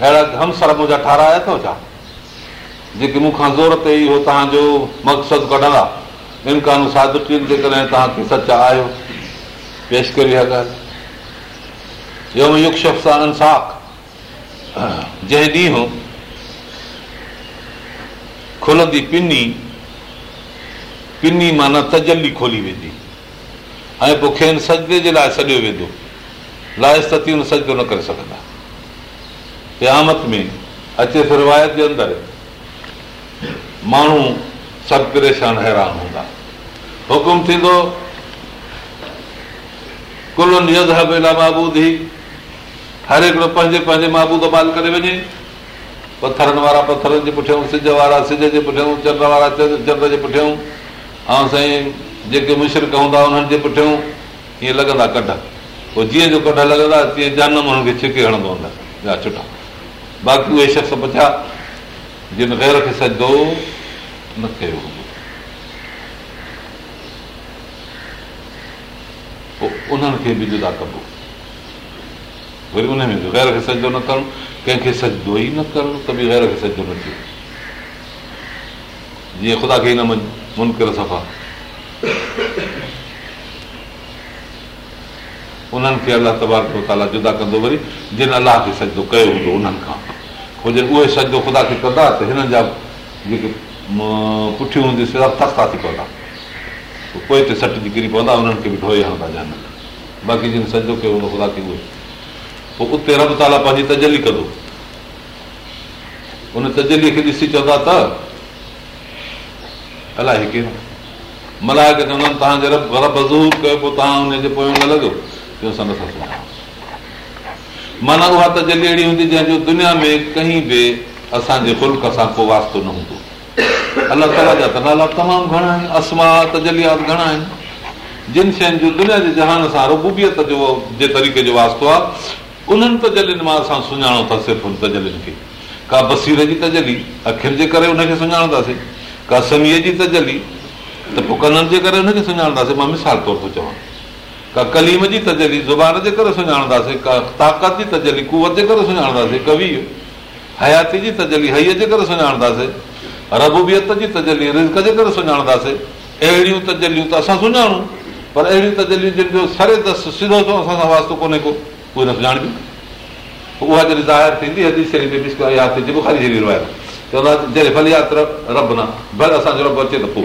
अहिड़ा हमसर मुंहिंजा ठाराया अथव छा जेके मूंखां ज़ोर ते इहो तव्हांजो मक़सदु कढंदा इम्कान सादु ट जेकॾहिं तव्हांखे सचा आयो पेशिया इंसाख जंहिं ॾींहुं खुलंदी पिनी पिनी माना तजली खोली वेंदी ऐं पोइ खेनि सजदे जे लाइ सॼो वेंदो लाइस्ती हुन सजदो न करे सघंदा क़यामत में अचे त रिवायत जे अंदरि माण्हू सभु परेशान हैरान हूंदा हुकुम थींदो कुलनिय हेला महबूद ई हर हिकिड़ो पंहिंजे पंहिंजे महबूद कबाल करे वञे पथरनि वारा पथरनि जे पुठियां सिज वारा सिज जे पुठियां चंड वारा चंड जे पुठियां ऐं साईं जेके मुशरक हूंदा उन्हनि जे पुठियां ईअं लॻंदा कढ पोइ जीअं जो कढ लॻंदा तीअं जानम हुननि खे छिके हणंदो हूंदा या चुटा बाक़ी उहे शख़्स पुछा जिन ग़ैर खे सजो न कयो हूंदो पोइ उन्हनि खे बि जुदा कबो वरी उन में ग़ैर खे सजो न करणु कंहिंखे सजंदो ई न करणु त बि ग़ैर खे सजो न थियो जीअं ख़ुदा खे ई न मञ मुनकिर सफ़ा उन्हनि खे अलाह तबार तबारको ताला जुदा कंदो वरी जिन अलाह खे सजो कयो हूंदो उन्हनि खां पोइ जे उहे सॼो ख़ुदा खे कंदा त हिननि जा जेके पुठियूं हूंदियूं सेवा तख़्ता थी पवंदा पोइ ते सट जी किरी पवंदा उन्हनि खे बि ढोई हणंदा जान बाक़ी जिन सॼो कयो हूंदो ख़ुदा उहे पोइ उते रब ताला पंहिंजी तजली कंदो उन तजलीअ खे ॾिसी चवंदा त अलाए मल्हाए करे चवंदमि तव्हांजे रब रब रबू कयो पोइ तव्हां हुनजे पोयां न लॻो असां नथा माना उहा त तजली अहिड़ी हूंदी जंहिंजो दुनिया में कंहिं बि असांजे मुल्क सां को वास्तो न हूंदो अलाह ताला जा त नाला तमामु घणा आहिनि असमात जलियात घणा आहिनि जिन शयुनि जो दुनिया जे जहान सां रुबूबियत जो जे तरीक़े जो वास्तो आहे उन्हनि तजलियुनि मां असां सुञाणो था सिर्फ़ु हुन तजलियुनि खे का बसीर जी तजली अखियुनि जे करे उनखे सुञाणंदासीं का समीअ जी तजली त पोइ कननि जे करे हुनखे सुञाणंदासीं मां मिसाल तौर थो चवां का कलीम जी तजली ज़ुबान जे करे सुञाणंदासीं का ताक़त जी तजली कुवत जे करे सुञाणंदासीं कवि हयाती जी तजली हईअ जे करे सुञाणंदासीं रबूबियत जी तजली रिज़ जे करे सुञाणंदासीं अहिड़ियूं तजलियूं त असां सुञाणूं पर अहिड़ियूं तजलियूं जंहिंजो सरे दस सिधो थो असां सां वास्तो कोन्हे को उहे न सुञाणबी उहा जॾहिं ज़ाहिर थींदी हदी शरीर ख़ाली चवंदा जॾहिं भली रब न भले असांजो रब अचे त पोइ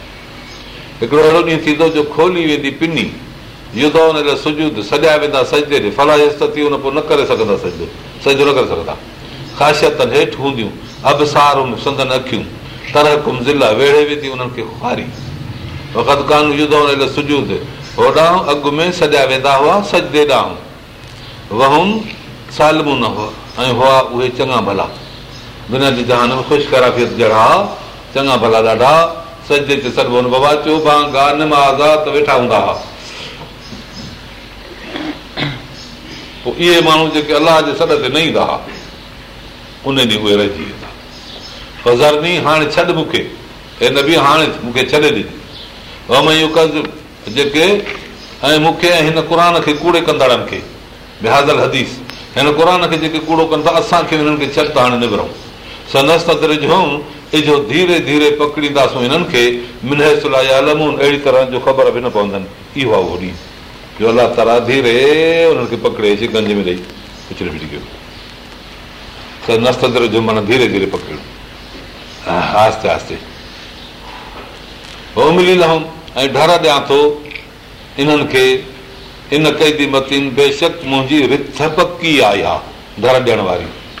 हिकिड़ो अहिड़ो ॾींहुं थींदो जो खोली वेंदी पिनी युधो हुन लाइ सिजूदुदु सॼा वेंदा सजदेद फला थी हुन पोइ न करे सघंदा सज सॼो न करे सघंदा ख़ासियतनि हेठि हूंदियूं अबसारूं वफ़ो हुन में सॼा वेंदा हुआ सालमू न हुआ ऐं हुआ उहे चङा भला दुनिया जी जहान में ख़ुशि कराफ़ियत जहिड़ा चङा भला ॾाढा सजदे ते बाबा वेठा हूंदा पोइ इहे माण्हू जेके अलाह जे सॾ ते न ईंदा हुआ उन ॾींहुं उहे रहिजी वेंदा हाणे छॾ मूंखे हिन बि हाणे मूंखे छॾे ॾिनी कज जेके ऐं मूंखे ऐं हिन क़ुर खे कूड़े कंदड़नि खे बिहाज़ल हदीस हिन क़ुर खे जेके कूड़ो कंदा असांखे हिननि खे छॾ त हाणे निभरूं संदसि धीरे धीरे अहिड़ी तरह जो ख़बर न पवंदनि इहो आहे उहो ॾींहुं अलाह ताला धीरे पकड़े जो माना धीरे धीरे पकड़ियो ऐं इन्हनि खे इन मतीन बेशक मुंहिंजी रिथ पकी आहे वारी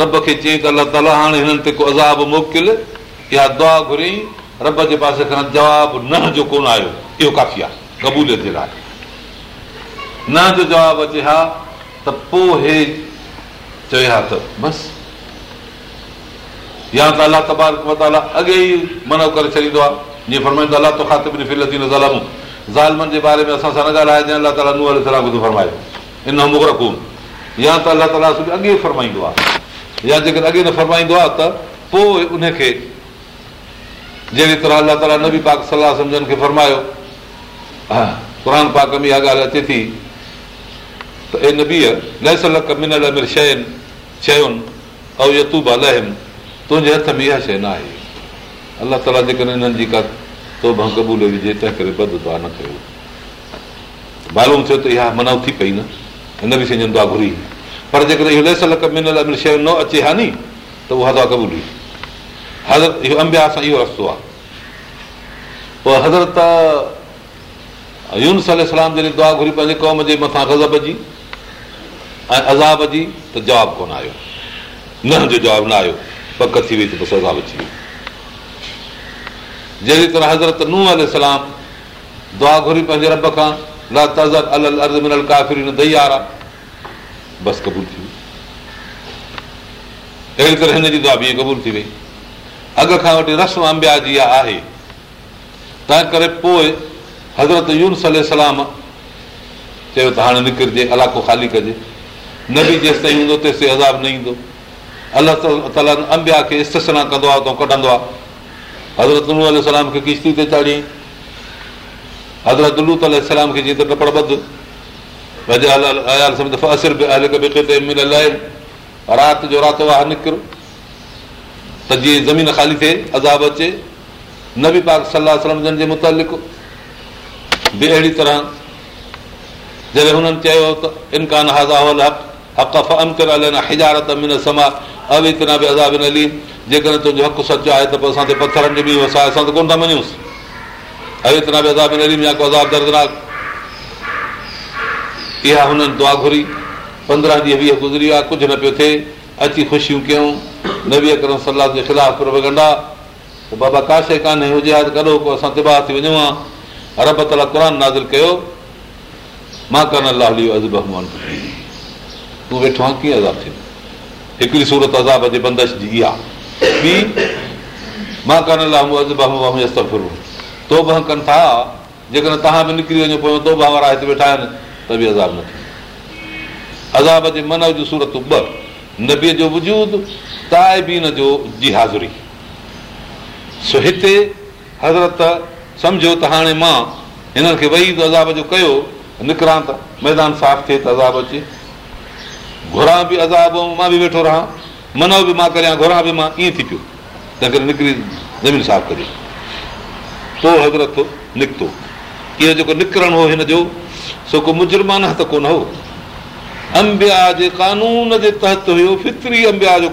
रब खे चई त अलाह ताला हाणे हिननि ते को अज़ाबु घुरी जवाबु न आयो इहो काफ़ी आहे क़बूलियत जे लाइ जो जवाबु अचे हा त पोइ चए हा त या त अल्ला अॻे ई मनो करे छॾींदो आहे जीअं या त अलाह ताला अॻे ई फरमाईंदो आहे या जेकॾहिं अॻे न फ़रमाईंदो आहे त पोइ उनखे जहिड़ी तरह अलाह ताला नबी पाक सलाह सम्झनि खे फरमायो क़ुर पाक में इहा ॻाल्हि अचे थी त ए नबीअ लहसल अमिर शयुनि शयुनि ऐं तयुनि तुंहिंजे हथ में इहा शइ न आहे अलाह ताला जेकॾहिं हिननि जी का तोभा क़बूल विझे तंहिं करे न कयो मालूम थियो त इहा मनाउ थी पई न हिन बि शइ दुआ घुरी पर जेकॾहिं शइ न अचे हा नी त उहो उहा दुआ हज़रत इहो अंबिया सां इहो रस्तो आहे पोइ हज़रत यूनस अलाम जॾहिं दुआ घुरी पंहिंजे क़ौम जे मथां गज़ब जी ऐं अज़ाब जी त जवाबु कोन आयो न जो जवाबु न आयो पक थी वई त बसि अज़ाब अची वियो जहिड़ी तरह हज़रत नूह अलाम दुआ घुरी पंहिंजे रब खां न तज़र क़बूल थी वई बि कबूल थी वई अॻ खां वठी रस्म अंबिया इहा आहे तंहिं करे पोइ हज़रत चयो त हाणे निकिरजे अलाको ख़ाली कजे न बि ताईं ईंदो तेसि ताईं अज़ाब न ईंदो अंबिया खे कढंदो आहे हज़रत खे किश्ती ते चाढ़ियईं हज़रत राति जो राति वाह निकिर त जीअं ज़मीन ख़ाली थिए अज़ाब अचे न बि पाक मुतालिक़ बि अहिड़ी तरह जॾहिं हुननि चयो त इम्कान जेकॾहिं तुंहिंजो हक़ु सचो आहे त पोइ असां पथरनि जी बि वसाए असां त कोन था मञूसि अवी बि अज़ाब न या को अज़ाब दर्दना इहा हुननि दुआ घुरी पंद्रहं ॾींहं वीह गुज़री विया कुझु न पियो थिए अची ख़ुशियूं कयूं न सलाह जे ख़िलाफ़ु कंडा पोइ बाबा काशे कान्हे हुजे हा त कॾो को असां तिबाह थी वञूं हा अरब ताला क़ नाज़िल कयो मां कान अलाह अज़ब तूं वेठो आहे कीअं अज़ाब थींदो हिकिड़ी सूरत अज़ाब जे बंदश जी इहा ॿी मां कान अज़ाबश जीन तोबह कनि था जेकॾहिं तव्हां बि निकिरी वञो पोयां तो वारा हिते वेठा आहिनि त बि अज़ाब न थियो अज़ाब जे मन जूं सूरतूं ॿ नबीअ जो वजूद ताइबीन जो जी हाज़ुरी सो हिते हज़रत सम्झो त हाणे मां हिननि खे वई त अज़ाब जो कयो निकिरां त मैदान साफ़ु थिए त अज़ाब अचे घुरां बि अज़ाब मां बि वेठो रहां मन बि मां करियां घुरां बि मां ईअं थी पियो तंहिं करे निकिरी ज़मीन साफ़ु करे पोइ हज़रत निकितो इहो जेको निकिरणु हो हिन जो त कोन हो अंबिया अंबिया जो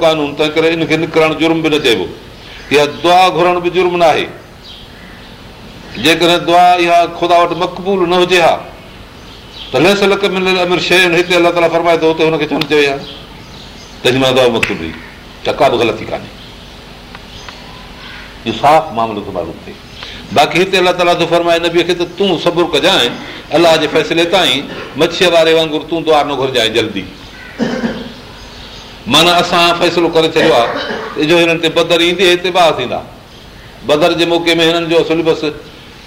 कानून तंहिं करे इनखे निकिरणु चइबो इहा दुआ घुरण न आहे जेकॾहिं दुआ इहा ख़ुदा वटि मक़बूल न हुजे हा त अलाह ताला फरमाए थो का बि थो मालूम थिए बाक़ी हिते अलाह ताला थो फरमाए हिन बि खे त तूं सब्रु कजांइ अलाह जे फ़ैसिले ताईं मच्छीअ वारे वांगुरु तूं दुआ न घुरिजांइ जल्दी माना असां फ़ैसिलो करे छॾियो आहे जो हिननि ते बदर ईंदी हिते बाह थींदा बदर जे मौके में हिननि जो सिलेबस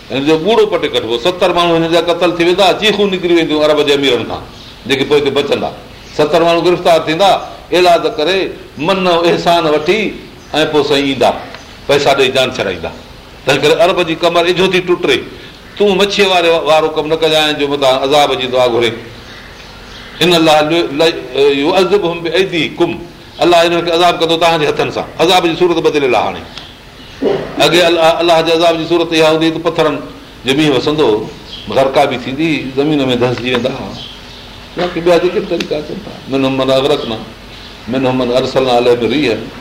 हिननि जो बूड़ो पटे कढिबो सतरि माण्हू हिन जा क़तल थी वेंदा चीखूं निकिरी वेंदियूं अरब जे अमीरनि खां जेके पोइ हिते बचंदा सतरि माण्हू गिरफ़्तार थींदा इलाज करे मन अहसान वठी ऐं पोइ साईं ईंदा पैसा ॾेई जान छॾाईंदा तंहिं करे अरब जी कमर इजो थी टुटे तूं मच्छीअ वारे वारो कमु न कजांइ जो मथां अज़ाब जी दुआ घुरे हिन लाइ कुम अलाह अज़ाब कंदो तव्हांजे हथनि सां अज़ाब जी सूरत बदिले लाइ हाणे अॻे अलाह जे अज़ाब जी सूरत इहा हूंदी त पथरनि जे मींहुं वसंदो गर्का बि थींदी ज़मीन में धंजी वेंदा बाक़ी ॿिया जेके तरीक़ा अचनि था अगरक बि तरीक़ा मिनो रीह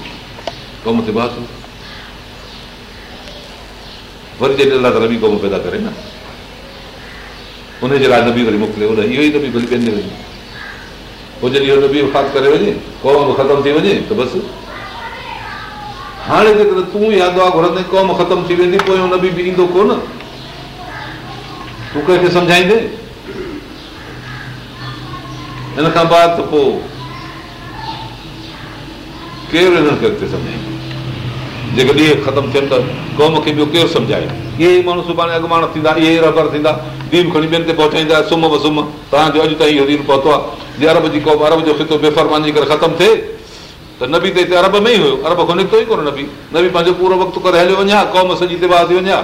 वरी पैदा करे न उनजे लाइ नबी वरी मोकिले पोइ जॾहिं ख़तम थी वञे त बसि हाणे जेकॾहिं तूं यादि आहे घुरंदे कौम ख़तमु थी वेंदी पोइ ईंदो कोन तूं कंहिंखे सम्झाईंदे हिन खां बाद पोइ जेके ॾींहं ख़तमु थियनि त क़ौम खे ॿियो केरु सम्झाए इहे ई माण्हू सुभाणे अॻुमान थींदा इहे ई रबर थींदा दीप खणी ॿियनि ते पहुचाईंदा सुम व सुम तव्हांजो अॼु ताईं इहो दीन पहुतो आहे जे अरब जी क़ौम अरब जो ख़ितो बेफर पंहिंजे करे ख़तमु थिए त नबी त हिते अरब में ई हुयो अरब खां निकितो ई कोन नबी नबी पंहिंजो पूरो वक़्तु करे हलियो वञा क़ौम सॼी तिबाह थी वञा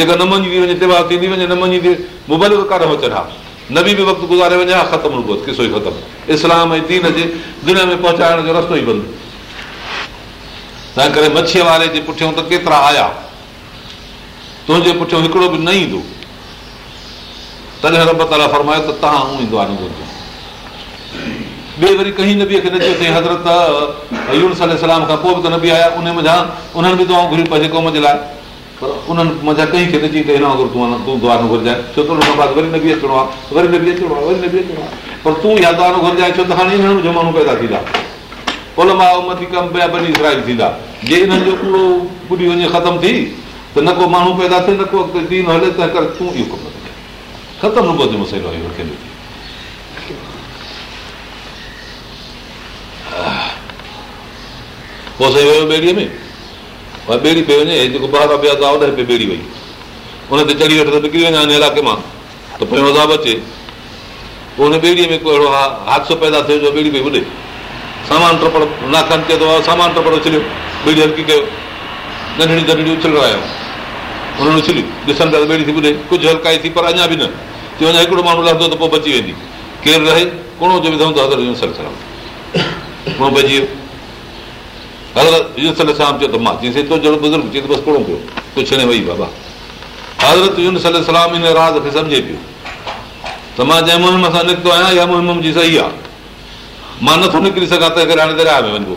जेका न मञी थी वञे तिबाह थींदी वञे न मञी थी मुबल कार अचनि वठा नबी बि वक़्तु गुज़ारे वञा ख़तमु हूंदो किसो ई ख़तमु इस्लाम ऐं दीन जे दुनिया में पहुचाइण जो रस्तो ई बंदि तंहिं करे मच्छीअ वारे जे पुठियां त केतिरा आया तुंहिंजे पुठियां हिकिड़ो बि न ईंदो तॾहिं ताला फरमायो त तव्हां ई दुआ न घुरिजो ॿिए वरी कंहिं नबीअ खे न अथई हज़रत हयून सलाम खां पोइ बि त न बी आया उन उन्हनि बि दुआ घुरियूं पंहिंजे क़ौम जे लाइ उन्हनि मा कंहिंखे तूं दुआ न घुरजाए छो त छो त हाणे माण्हू पैदा थींदा ख़तम थी त न को माण्हू पैदा थिए न को ख़तमु न पवंदो निकिरी वञा इलाइक़े मां त पो अचे पोइ हुन ॿेड़ीअ में को अहिड़ो पैदा सामान उछलियो ॿेड़ी हल्की कयो नंढड़ी उछल ॿुधे कुझु हल्काई थी पर अञा बि न चयो अञा हिकिड़ो माण्हू लहंदो त पोइ बची वेंदी केरु रहे कोन वई बाबा हज़रत राज खे सम्झे पियो त मां जंहिं मुहिम सां निकितो आहियां इहा मुहिम मुंहिंजी सही आहे मां नथो निकिरी सघां त अगरि हाणे दरिया में वञिबो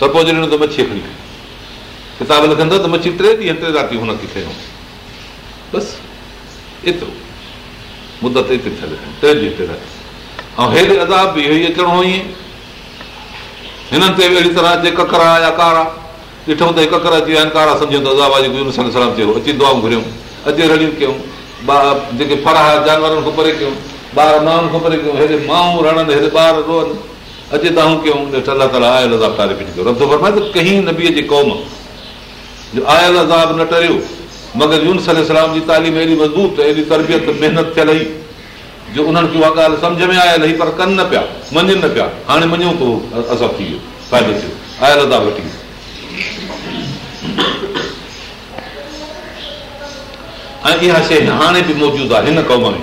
त पोइ जॾहिं त मच्छी खणी किताब लिखंदो त मच्छी टे ॾींहं टे राति हुनखे खयूं बसि एतिरो मुदत टे टे ॾींहं राति ऐं हेॾे अदा बि इहो अचिणो हुई हिननि ते बि अहिड़ी तरह जे ककरा या कारा ॾिठूं त ककर अची विया आहिनि कारा सम्झूं त चयो अची दुआऊं घुरियूं अॼु रड़ियूं कयूं ॿार जेके फराह जानवरनि खां परे कयूं ॿार माण्हुनि खे ख़बर कयो हेॾे माण्हू रण हेॾे ॿार रोअनि अचे त अलाह ताला आयल अज़ाब कयो रब्दो फरमाए त कई नबीअ जी क़ौम जो आयल अज़ाब न टरियो मगर यून सल सलाम जी तालीम एॾी मज़बूत एॾी तरबियत महिनत थियल हुई जो उन्हनि खे उहा ॻाल्हि सम्झ में आयल हुई पर कनि न पिया मञनि न पिया हाणे मञियो थो असरु थी वियो फ़ाइदो थियो आयल अज़ाब वठी वियो ऐं इहा शइ हाणे बि मौजूदु आहे हिन क़ौम में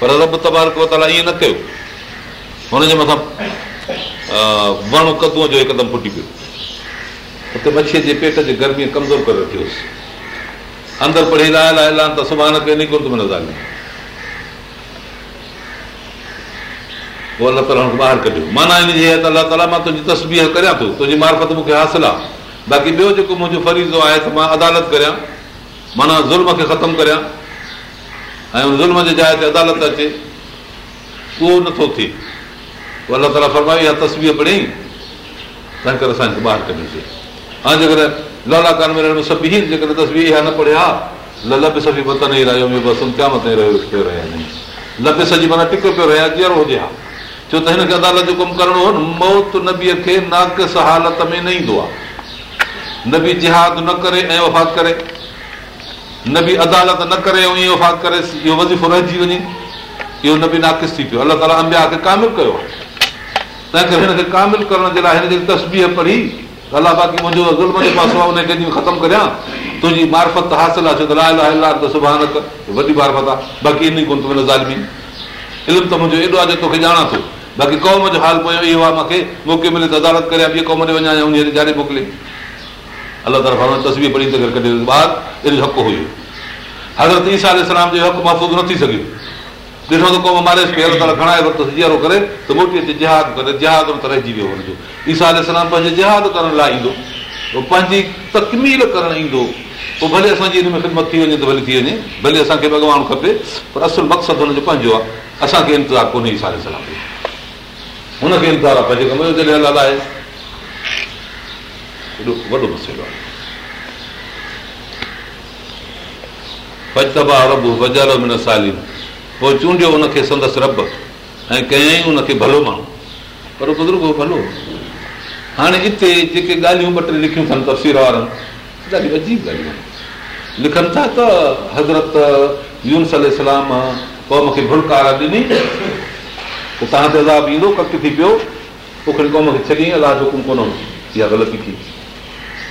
पर रब तबार कयो ताला ईअं न कयो हुनजे मथां वण कदूअ जो हिकदमि फुटी पियो हुते मच्छीअ जे पेट जे गर्मी कमज़ोर करे रखियोसि अंदरि पढ़ी लाहे लाहियल सुभाणे ॿाहिरि कढियो माना हिनजी अला ताला मां तुंहिंजी तस्बी करियां थो तुंहिंजी मार्फत मूंखे हासिलु आहे बाक़ी ॿियो जेको मुंहिंजो फरीदो आहे त मां अदालत करियां माना ज़ुल्म खे ख़तमु करियां ऐं ज़ुल्म जे जाइ ते अदालत अचे उहो नथो थिए पोइ अलाह ताला फरमाई इहा तस्वीर पढ़ियईं तंहिं करे असांखे ॿाहिरि कढी अचे हाणे जेकॾहिं लाला कान में रहिण सभ जेकॾहिं तस्वीर इहा न पढ़िया हा बि बत वतन ई रहियो बसि रहियो पियो रहिया सॼी माना टिक पियो रहिया जहिड़ो हुजे हा छो त हिनखे अदालत जो कमु करिणो हो न मौत नबीअ खे नाक हालत में न ईंदो आहे नबी जिहाद न करे ऐं वफ़ात करे न बि अदालत न करे इहो करे इहो वज़ीफ़ो रहिजी वञे इहो न बि नाक़िस थी पियो अलाह ताला अंबिया खे वॾी मार्फत आहे बाक़ी कोन ज़ालमी इल्मु त मुंहिंजो एॾो आहे तोखे ॼाणा थो बाक़ी क़ौम जो हाल पियो इहो आहे मूंखे मिले त अदालत करे वञा जारी मोकिले अलाह तरफ़ तस्वीर पढ़ी त कढियो ॿार इन जो हक़ु हुयो हज़रत ईसा आसलाम जो हक़ महफ़ूज़ न थी सघियो ॾिठो त घणा करे त जहादु करे त रहिजी वियो हुनजो ईसा पंहिंजे जिहादु करण लाइ ईंदो पंहिंजी तकमील करणु ईंदो पोइ भले असांजी हिन में ख़िदमत थी वञे त भली थी वञे भले असांखे भॻवानु खपे पर असुलु मक़सदु हुनजो पंहिंजो आहे असांखे इंतज़ारु कोन्हे ईसा जो हुनखे इंतज़ारु आहे पंहिंजे कम जो जॾहिं वॾो मसइलो आहे पोइ चूंडियो रब ऐं कंहिंखे भलो माण्हू पर हाणे हिते जेके ॻाल्हियूं ॿ टे लिखियूं अथनि तफ़सीर वारनि ॾाढी अजीब ॻाल्हियूं लिखनि था त भुलकार ॾिनी त तव्हां ते अज़ाब ईंदो कक थी पियो तोखे क़ौम खे छॾी अलाह जो कोन इहा ग़लती थी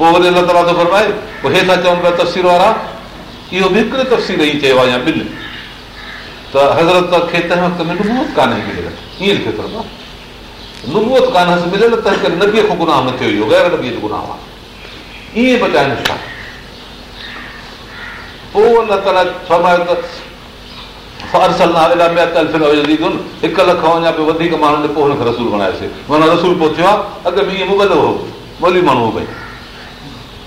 पोइ वरी अला ताला हे तफ़सीर वारा इहो बि हिकिड़े हज़रत खे अॻिते हो वरी माण्हू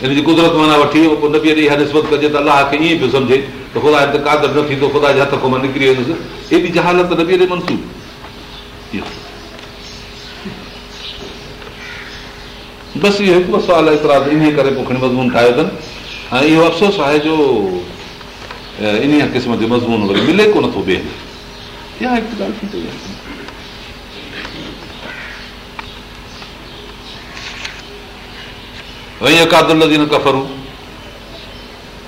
त अलाह खे ईअ पियो सम्झे न थींदो मां निकिरी वेंदुसि एॾी जहाज़त बसि इहो हिकु ॿ सवाल करे मज़मून ठाहियो अथनि ऐं इहो अफ़सोस आहे जो इन क़िस्म जे मज़मून वरी मिले कोन थो ॿिए वई अकादल न कफ़रूं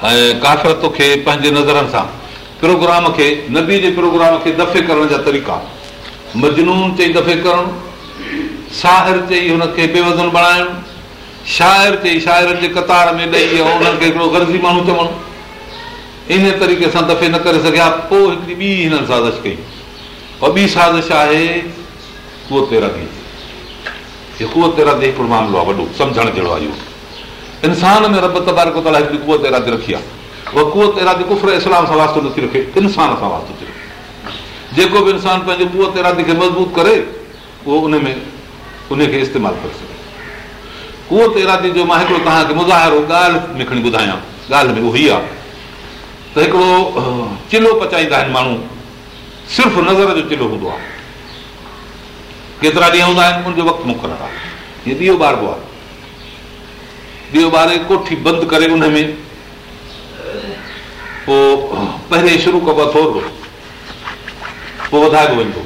ऐं काफ़िलतो खे पंहिंजे नज़रनि सां प्रोग्राम खे नबी जे प्रोग्राम खे दफ़े करण जा तरीक़ा मजनून चई दफ़े करणु शाहिर चई हुनखे बेवज़न बणाइणु शाइर चई शाइरनि जे कतार में ॾेई ऐं हुननि खे हिकिड़ो गर्ज़ी माण्हू चवणु इन तरीक़े सां दफ़े न करे सघिया पोइ हिकिड़ी ॿी हिननि साज़िश कई ऐं ॿी साज़िश आहे तेरा कुओ तेरा तैरादी हिकिड़ो मामिलो आहे वॾो सम्झणु जहिड़ो आहे इहो इंसान में रब तबारक हिकिड़ी कुवत इरादी रखी आहे उहा कुवत इरादी कुफर इस्लाम सां वास्तो नथी रखे इंसान सां वास्तो थी रखे जेको बि इंसानु पंहिंजे कुवत इरादी खे मज़बूत करे उहो उन में उनखे इस्तेमालु करे सघे कुवत इरादी जो मां हिकिड़ो तव्हांखे मुज़ाहिरो ॻाल्हि में खणी ॿुधायां ॻाल्हि में उहो ई आहे त हिकिड़ो चिलो पचाईंदा आहिनि माण्हू सिर्फ़ु नज़र जो चिलो हूंदो आहे केतिरा ॾींहं हूंदा आहिनि उनजो वक़्तु मुक़ररु आहे हीअ ॿियो ॿारबो आहे ॾियो ॿारे कोठी बंदि करे उन में पोइ पहिरें शुरू कबो आहे थोरो पोइ वधाए वञिबो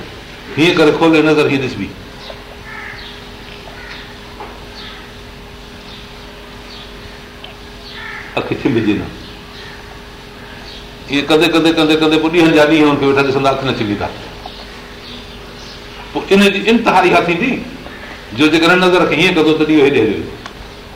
हीअं करे खोले नज़र हीअं ॾिसबी अखि छिॿी न ईअं कंदे कंदे कंदे कंदे पोइ ॾींहंनि जा ॾींहं हुनखे वेठा ॾिसंदा अखि न अखियुनि छिॿींदा पोइ इन जी इंतिहा इहा थींदी जो जेकॾहिं नज़र खे हीअं कंदो त ॾींहुं हेॾे हली वेंदो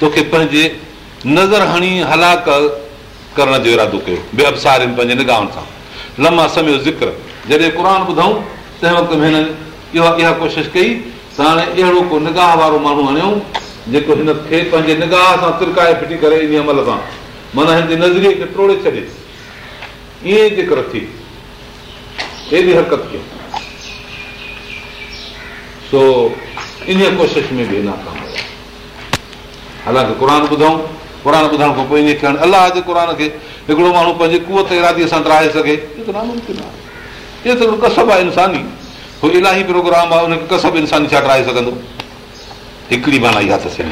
तोखे पंहिंजे नज़र हणी हलाक करण जो इरादो कयो बे अबसारनि पंहिंजे निगाहनि सां लम्हा समय ज़िक्र जॾहिं क़ुर ॿुधऊं तंहिं वक़्तु बि हिननि इहा इहा कोशिशि कई त हाणे अहिड़ो को निगाह वारो माण्हू हणियूं जेको हिन खे पंहिंजे निगाह सां तिरकाए फिटी करे इन अमल सां माना हिन जे नज़रिए खे टोड़े छॾे ईअं ज़िक्र थी एॾी हरकत कयूं सो कोशिश में बि अलाह जे हिकिड़ो माण्हू पंहिंजे प्रोग्राम आहे छा ठाहे सघंदो हिकिड़ी माना इहा तस्वीर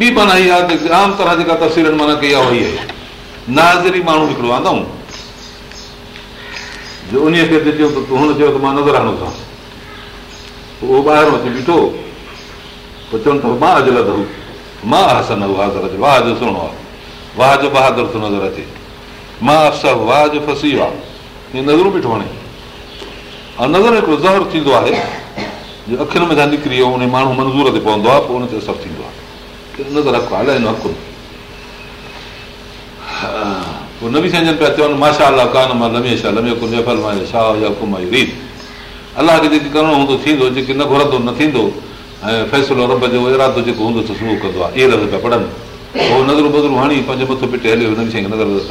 ॿी माना इहा आम तरह जेका तस्वीरनि माना माण्हू हिकिड़ो चयो त मां नज़र आणो ॿाहिरि अची बीठो बहादुर थो नज़र अचे वियो नज़र बीठो वणे ऐं नज़र हिकिड़ो ज़हर थींदो आहे जो अखियुनि में था निकिरी वियो उन माण्हू मंज़ूर ते पवंदो आहे पोइ उन ते असरु थींदो आहे नज़र अख अलाए रीत अलाह खे जेके करिणो हूंदो थींदो जेके न घुरंदो न थींदो ऐं फ़ैसिलो रब जो जेको हूंदो आहे पढ़नि उहो नज़रूं बज़रूं हणी पिटे मुले हुननि खे नज़रून ऐं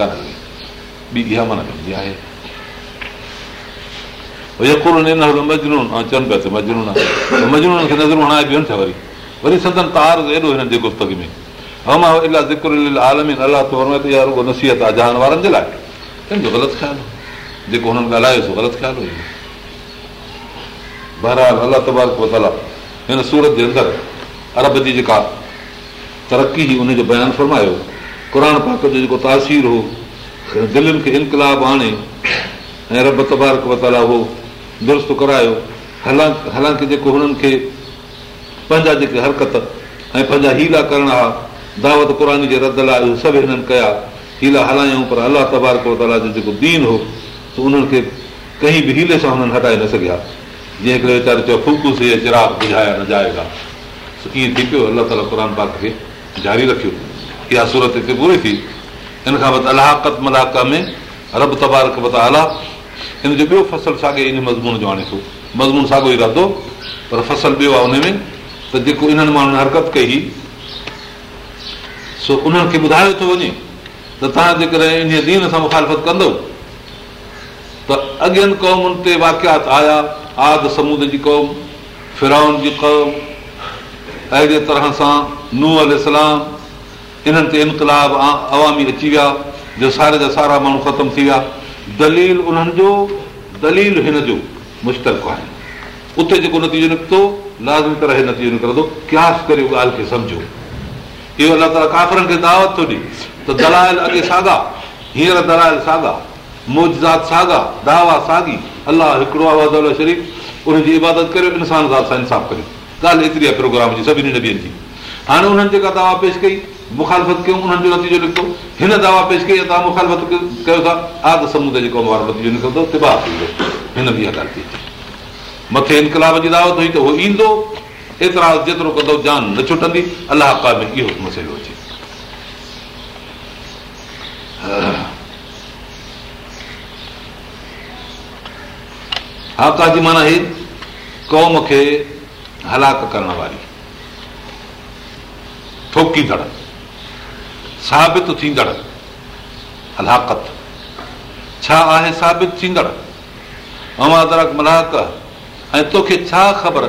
चवनि पिया मजनून खे नज़रूं हणाए वरी सदन एॾो हिननि जे गुफ़्तगी में नसीहत आहे जहान वारनि जे लाइ जेको हुननि ॻाल्हायो ग़लति ख़्यालु हुयो बहराल अलाह तबारकाला हिन सूरत जे अंदरि अरब जी जेका तरक़ी हुई हुन जो बयानु फ़र्मायो क़रान पाक जो जेको तासीर हो दिलनि खे इनकलाब आणे ऐं अरब तबारकालो दुरुस्त करायो हलां हालांकि जेको हुननि खे पंहिंजा जेके हरकत ऐं पंहिंजा हीला करणा हुआ दावत क़ुर जे रद लाइ उहे सभु हिननि कया हीला हलायूं पर अलाह तबारकाल जेको दीन हो त उन्हनि खे कंहिं बि हीले सां हुननि हटाए न सघिया जंहिं करे वीचारो चयो फुकूस इहे चिराग बुझाया न जाए थी पियो अलाह ताला क़ुर पाक खे जारी रखियो इहा सूरत हिते पूरी थी इन खां पोइ अलाहत मलाक में रब तबार खे अलाह हिन जो ॿियो फसल साॻे इन मज़मून जो आणे थो मज़मून साॻियो ई रहंदो पर फसल ॿियो आहे हुन में त जेको इन्हनि माण्हुनि हरकत कई सो उन्हनि खे ॿुधायो थो वञे त तव्हां जेकॾहिं इन दीन सां मुखालफ़त कंदव त अॻियनि क़ौमुनि ते वाक़ियात आया आद समूद जी क़ौम फिराउन जी क़ौम अहिड़े तरह सां नूअ इस्लाम इन्हनि ते इनकलाब अवामी अची विया जो सारे जा सारा माण्हू ख़तमु थी विया दलील उन्हनि जो दलील हिन जो मुश्तक आहे उते जेको नतीजो निकितो लाज़मी तरह नतीजो निकिरंदो क्यास करे ॻाल्हि खे सम्झो इहो अलाह ताला काफ़रनि खे दावत थो ॾिए त दलाल अॻे साॻा हींअर दलाल साॻा मौज ज़ात साॻा दावा साॻी अलाह हिकिड़ो आहे वाज़वा शरीफ़ उनजी इबादत करियो इंसान ज़ात सां इंसाफ़ करियो ॻाल्हि एतिरी आहे प्रोग्राम जी सभिनी ॿियनि जी हाणे उन्हनि जेका दवा पेश कई मुखालफ़त कयूं उन्हनि जो नतीजो निकितो हिन दवा पेश कई तव्हां मुखालफ़त कयो था आदत समूदे जेको वारो नतीजो निकिरंदो तिबा थींदो हिन बि इहा ॻाल्हि थी मथे इनकलाब जी दावत हुई त उहो ईंदो एतिरा जेतिरो कंदो जान न छुटंदी अलाह में इहो मसइलो अचे हाका जी माना ही क़ौम खे हलाक करण वारी ठोकींदड़ साबित थींदड़ हलाकत छा आहे साबित थींदड़ अमादर मलाक ऐं तोखे छा ख़बर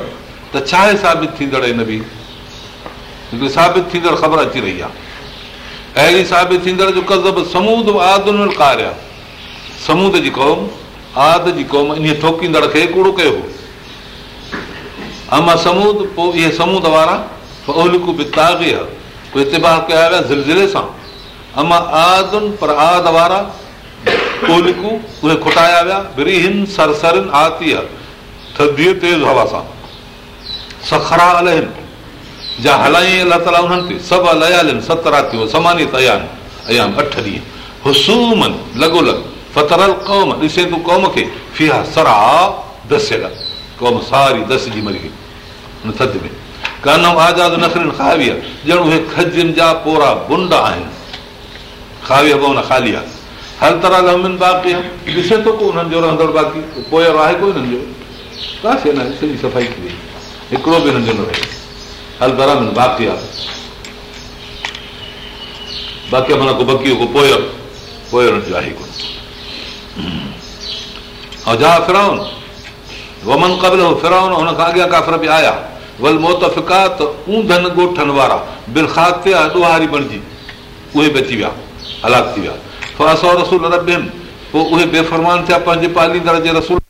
त छा आहे साबित थींदड़ हिन बि हिकिड़ी साबित थींदड़ ख़बर अची रही आहे अहिड़ी साबित थींदड़ जो कज़ब समूद कार आहे समूद जी क़ौम आद जी क़ौम इन ठोकींदड़ खे कूड़ो कयो अमा समूद इहे समूद वारा इतिबाह कया विया पर आद वारा उहे खुटाया विया थधी सां सखरा हलाई अलाह ताला सभु सत रातियूं समानी तया आहिनि अठ ॾींहं हुसूमन लॻोलॻ हर तरह ॾिसे थो कोयर आहे को हिननि जो सॼी सफ़ाई थी वई हिकिड़ो बि हिननि जो न रहे तरह माना आहे कोन आयाखा ॾुहारी बणजी उहे बि अची विया अलॻि थी विया थोरा रसूल न पोइ उहे बेफ़रमान थिया पंहिंजे पालींदड़ जे रसूल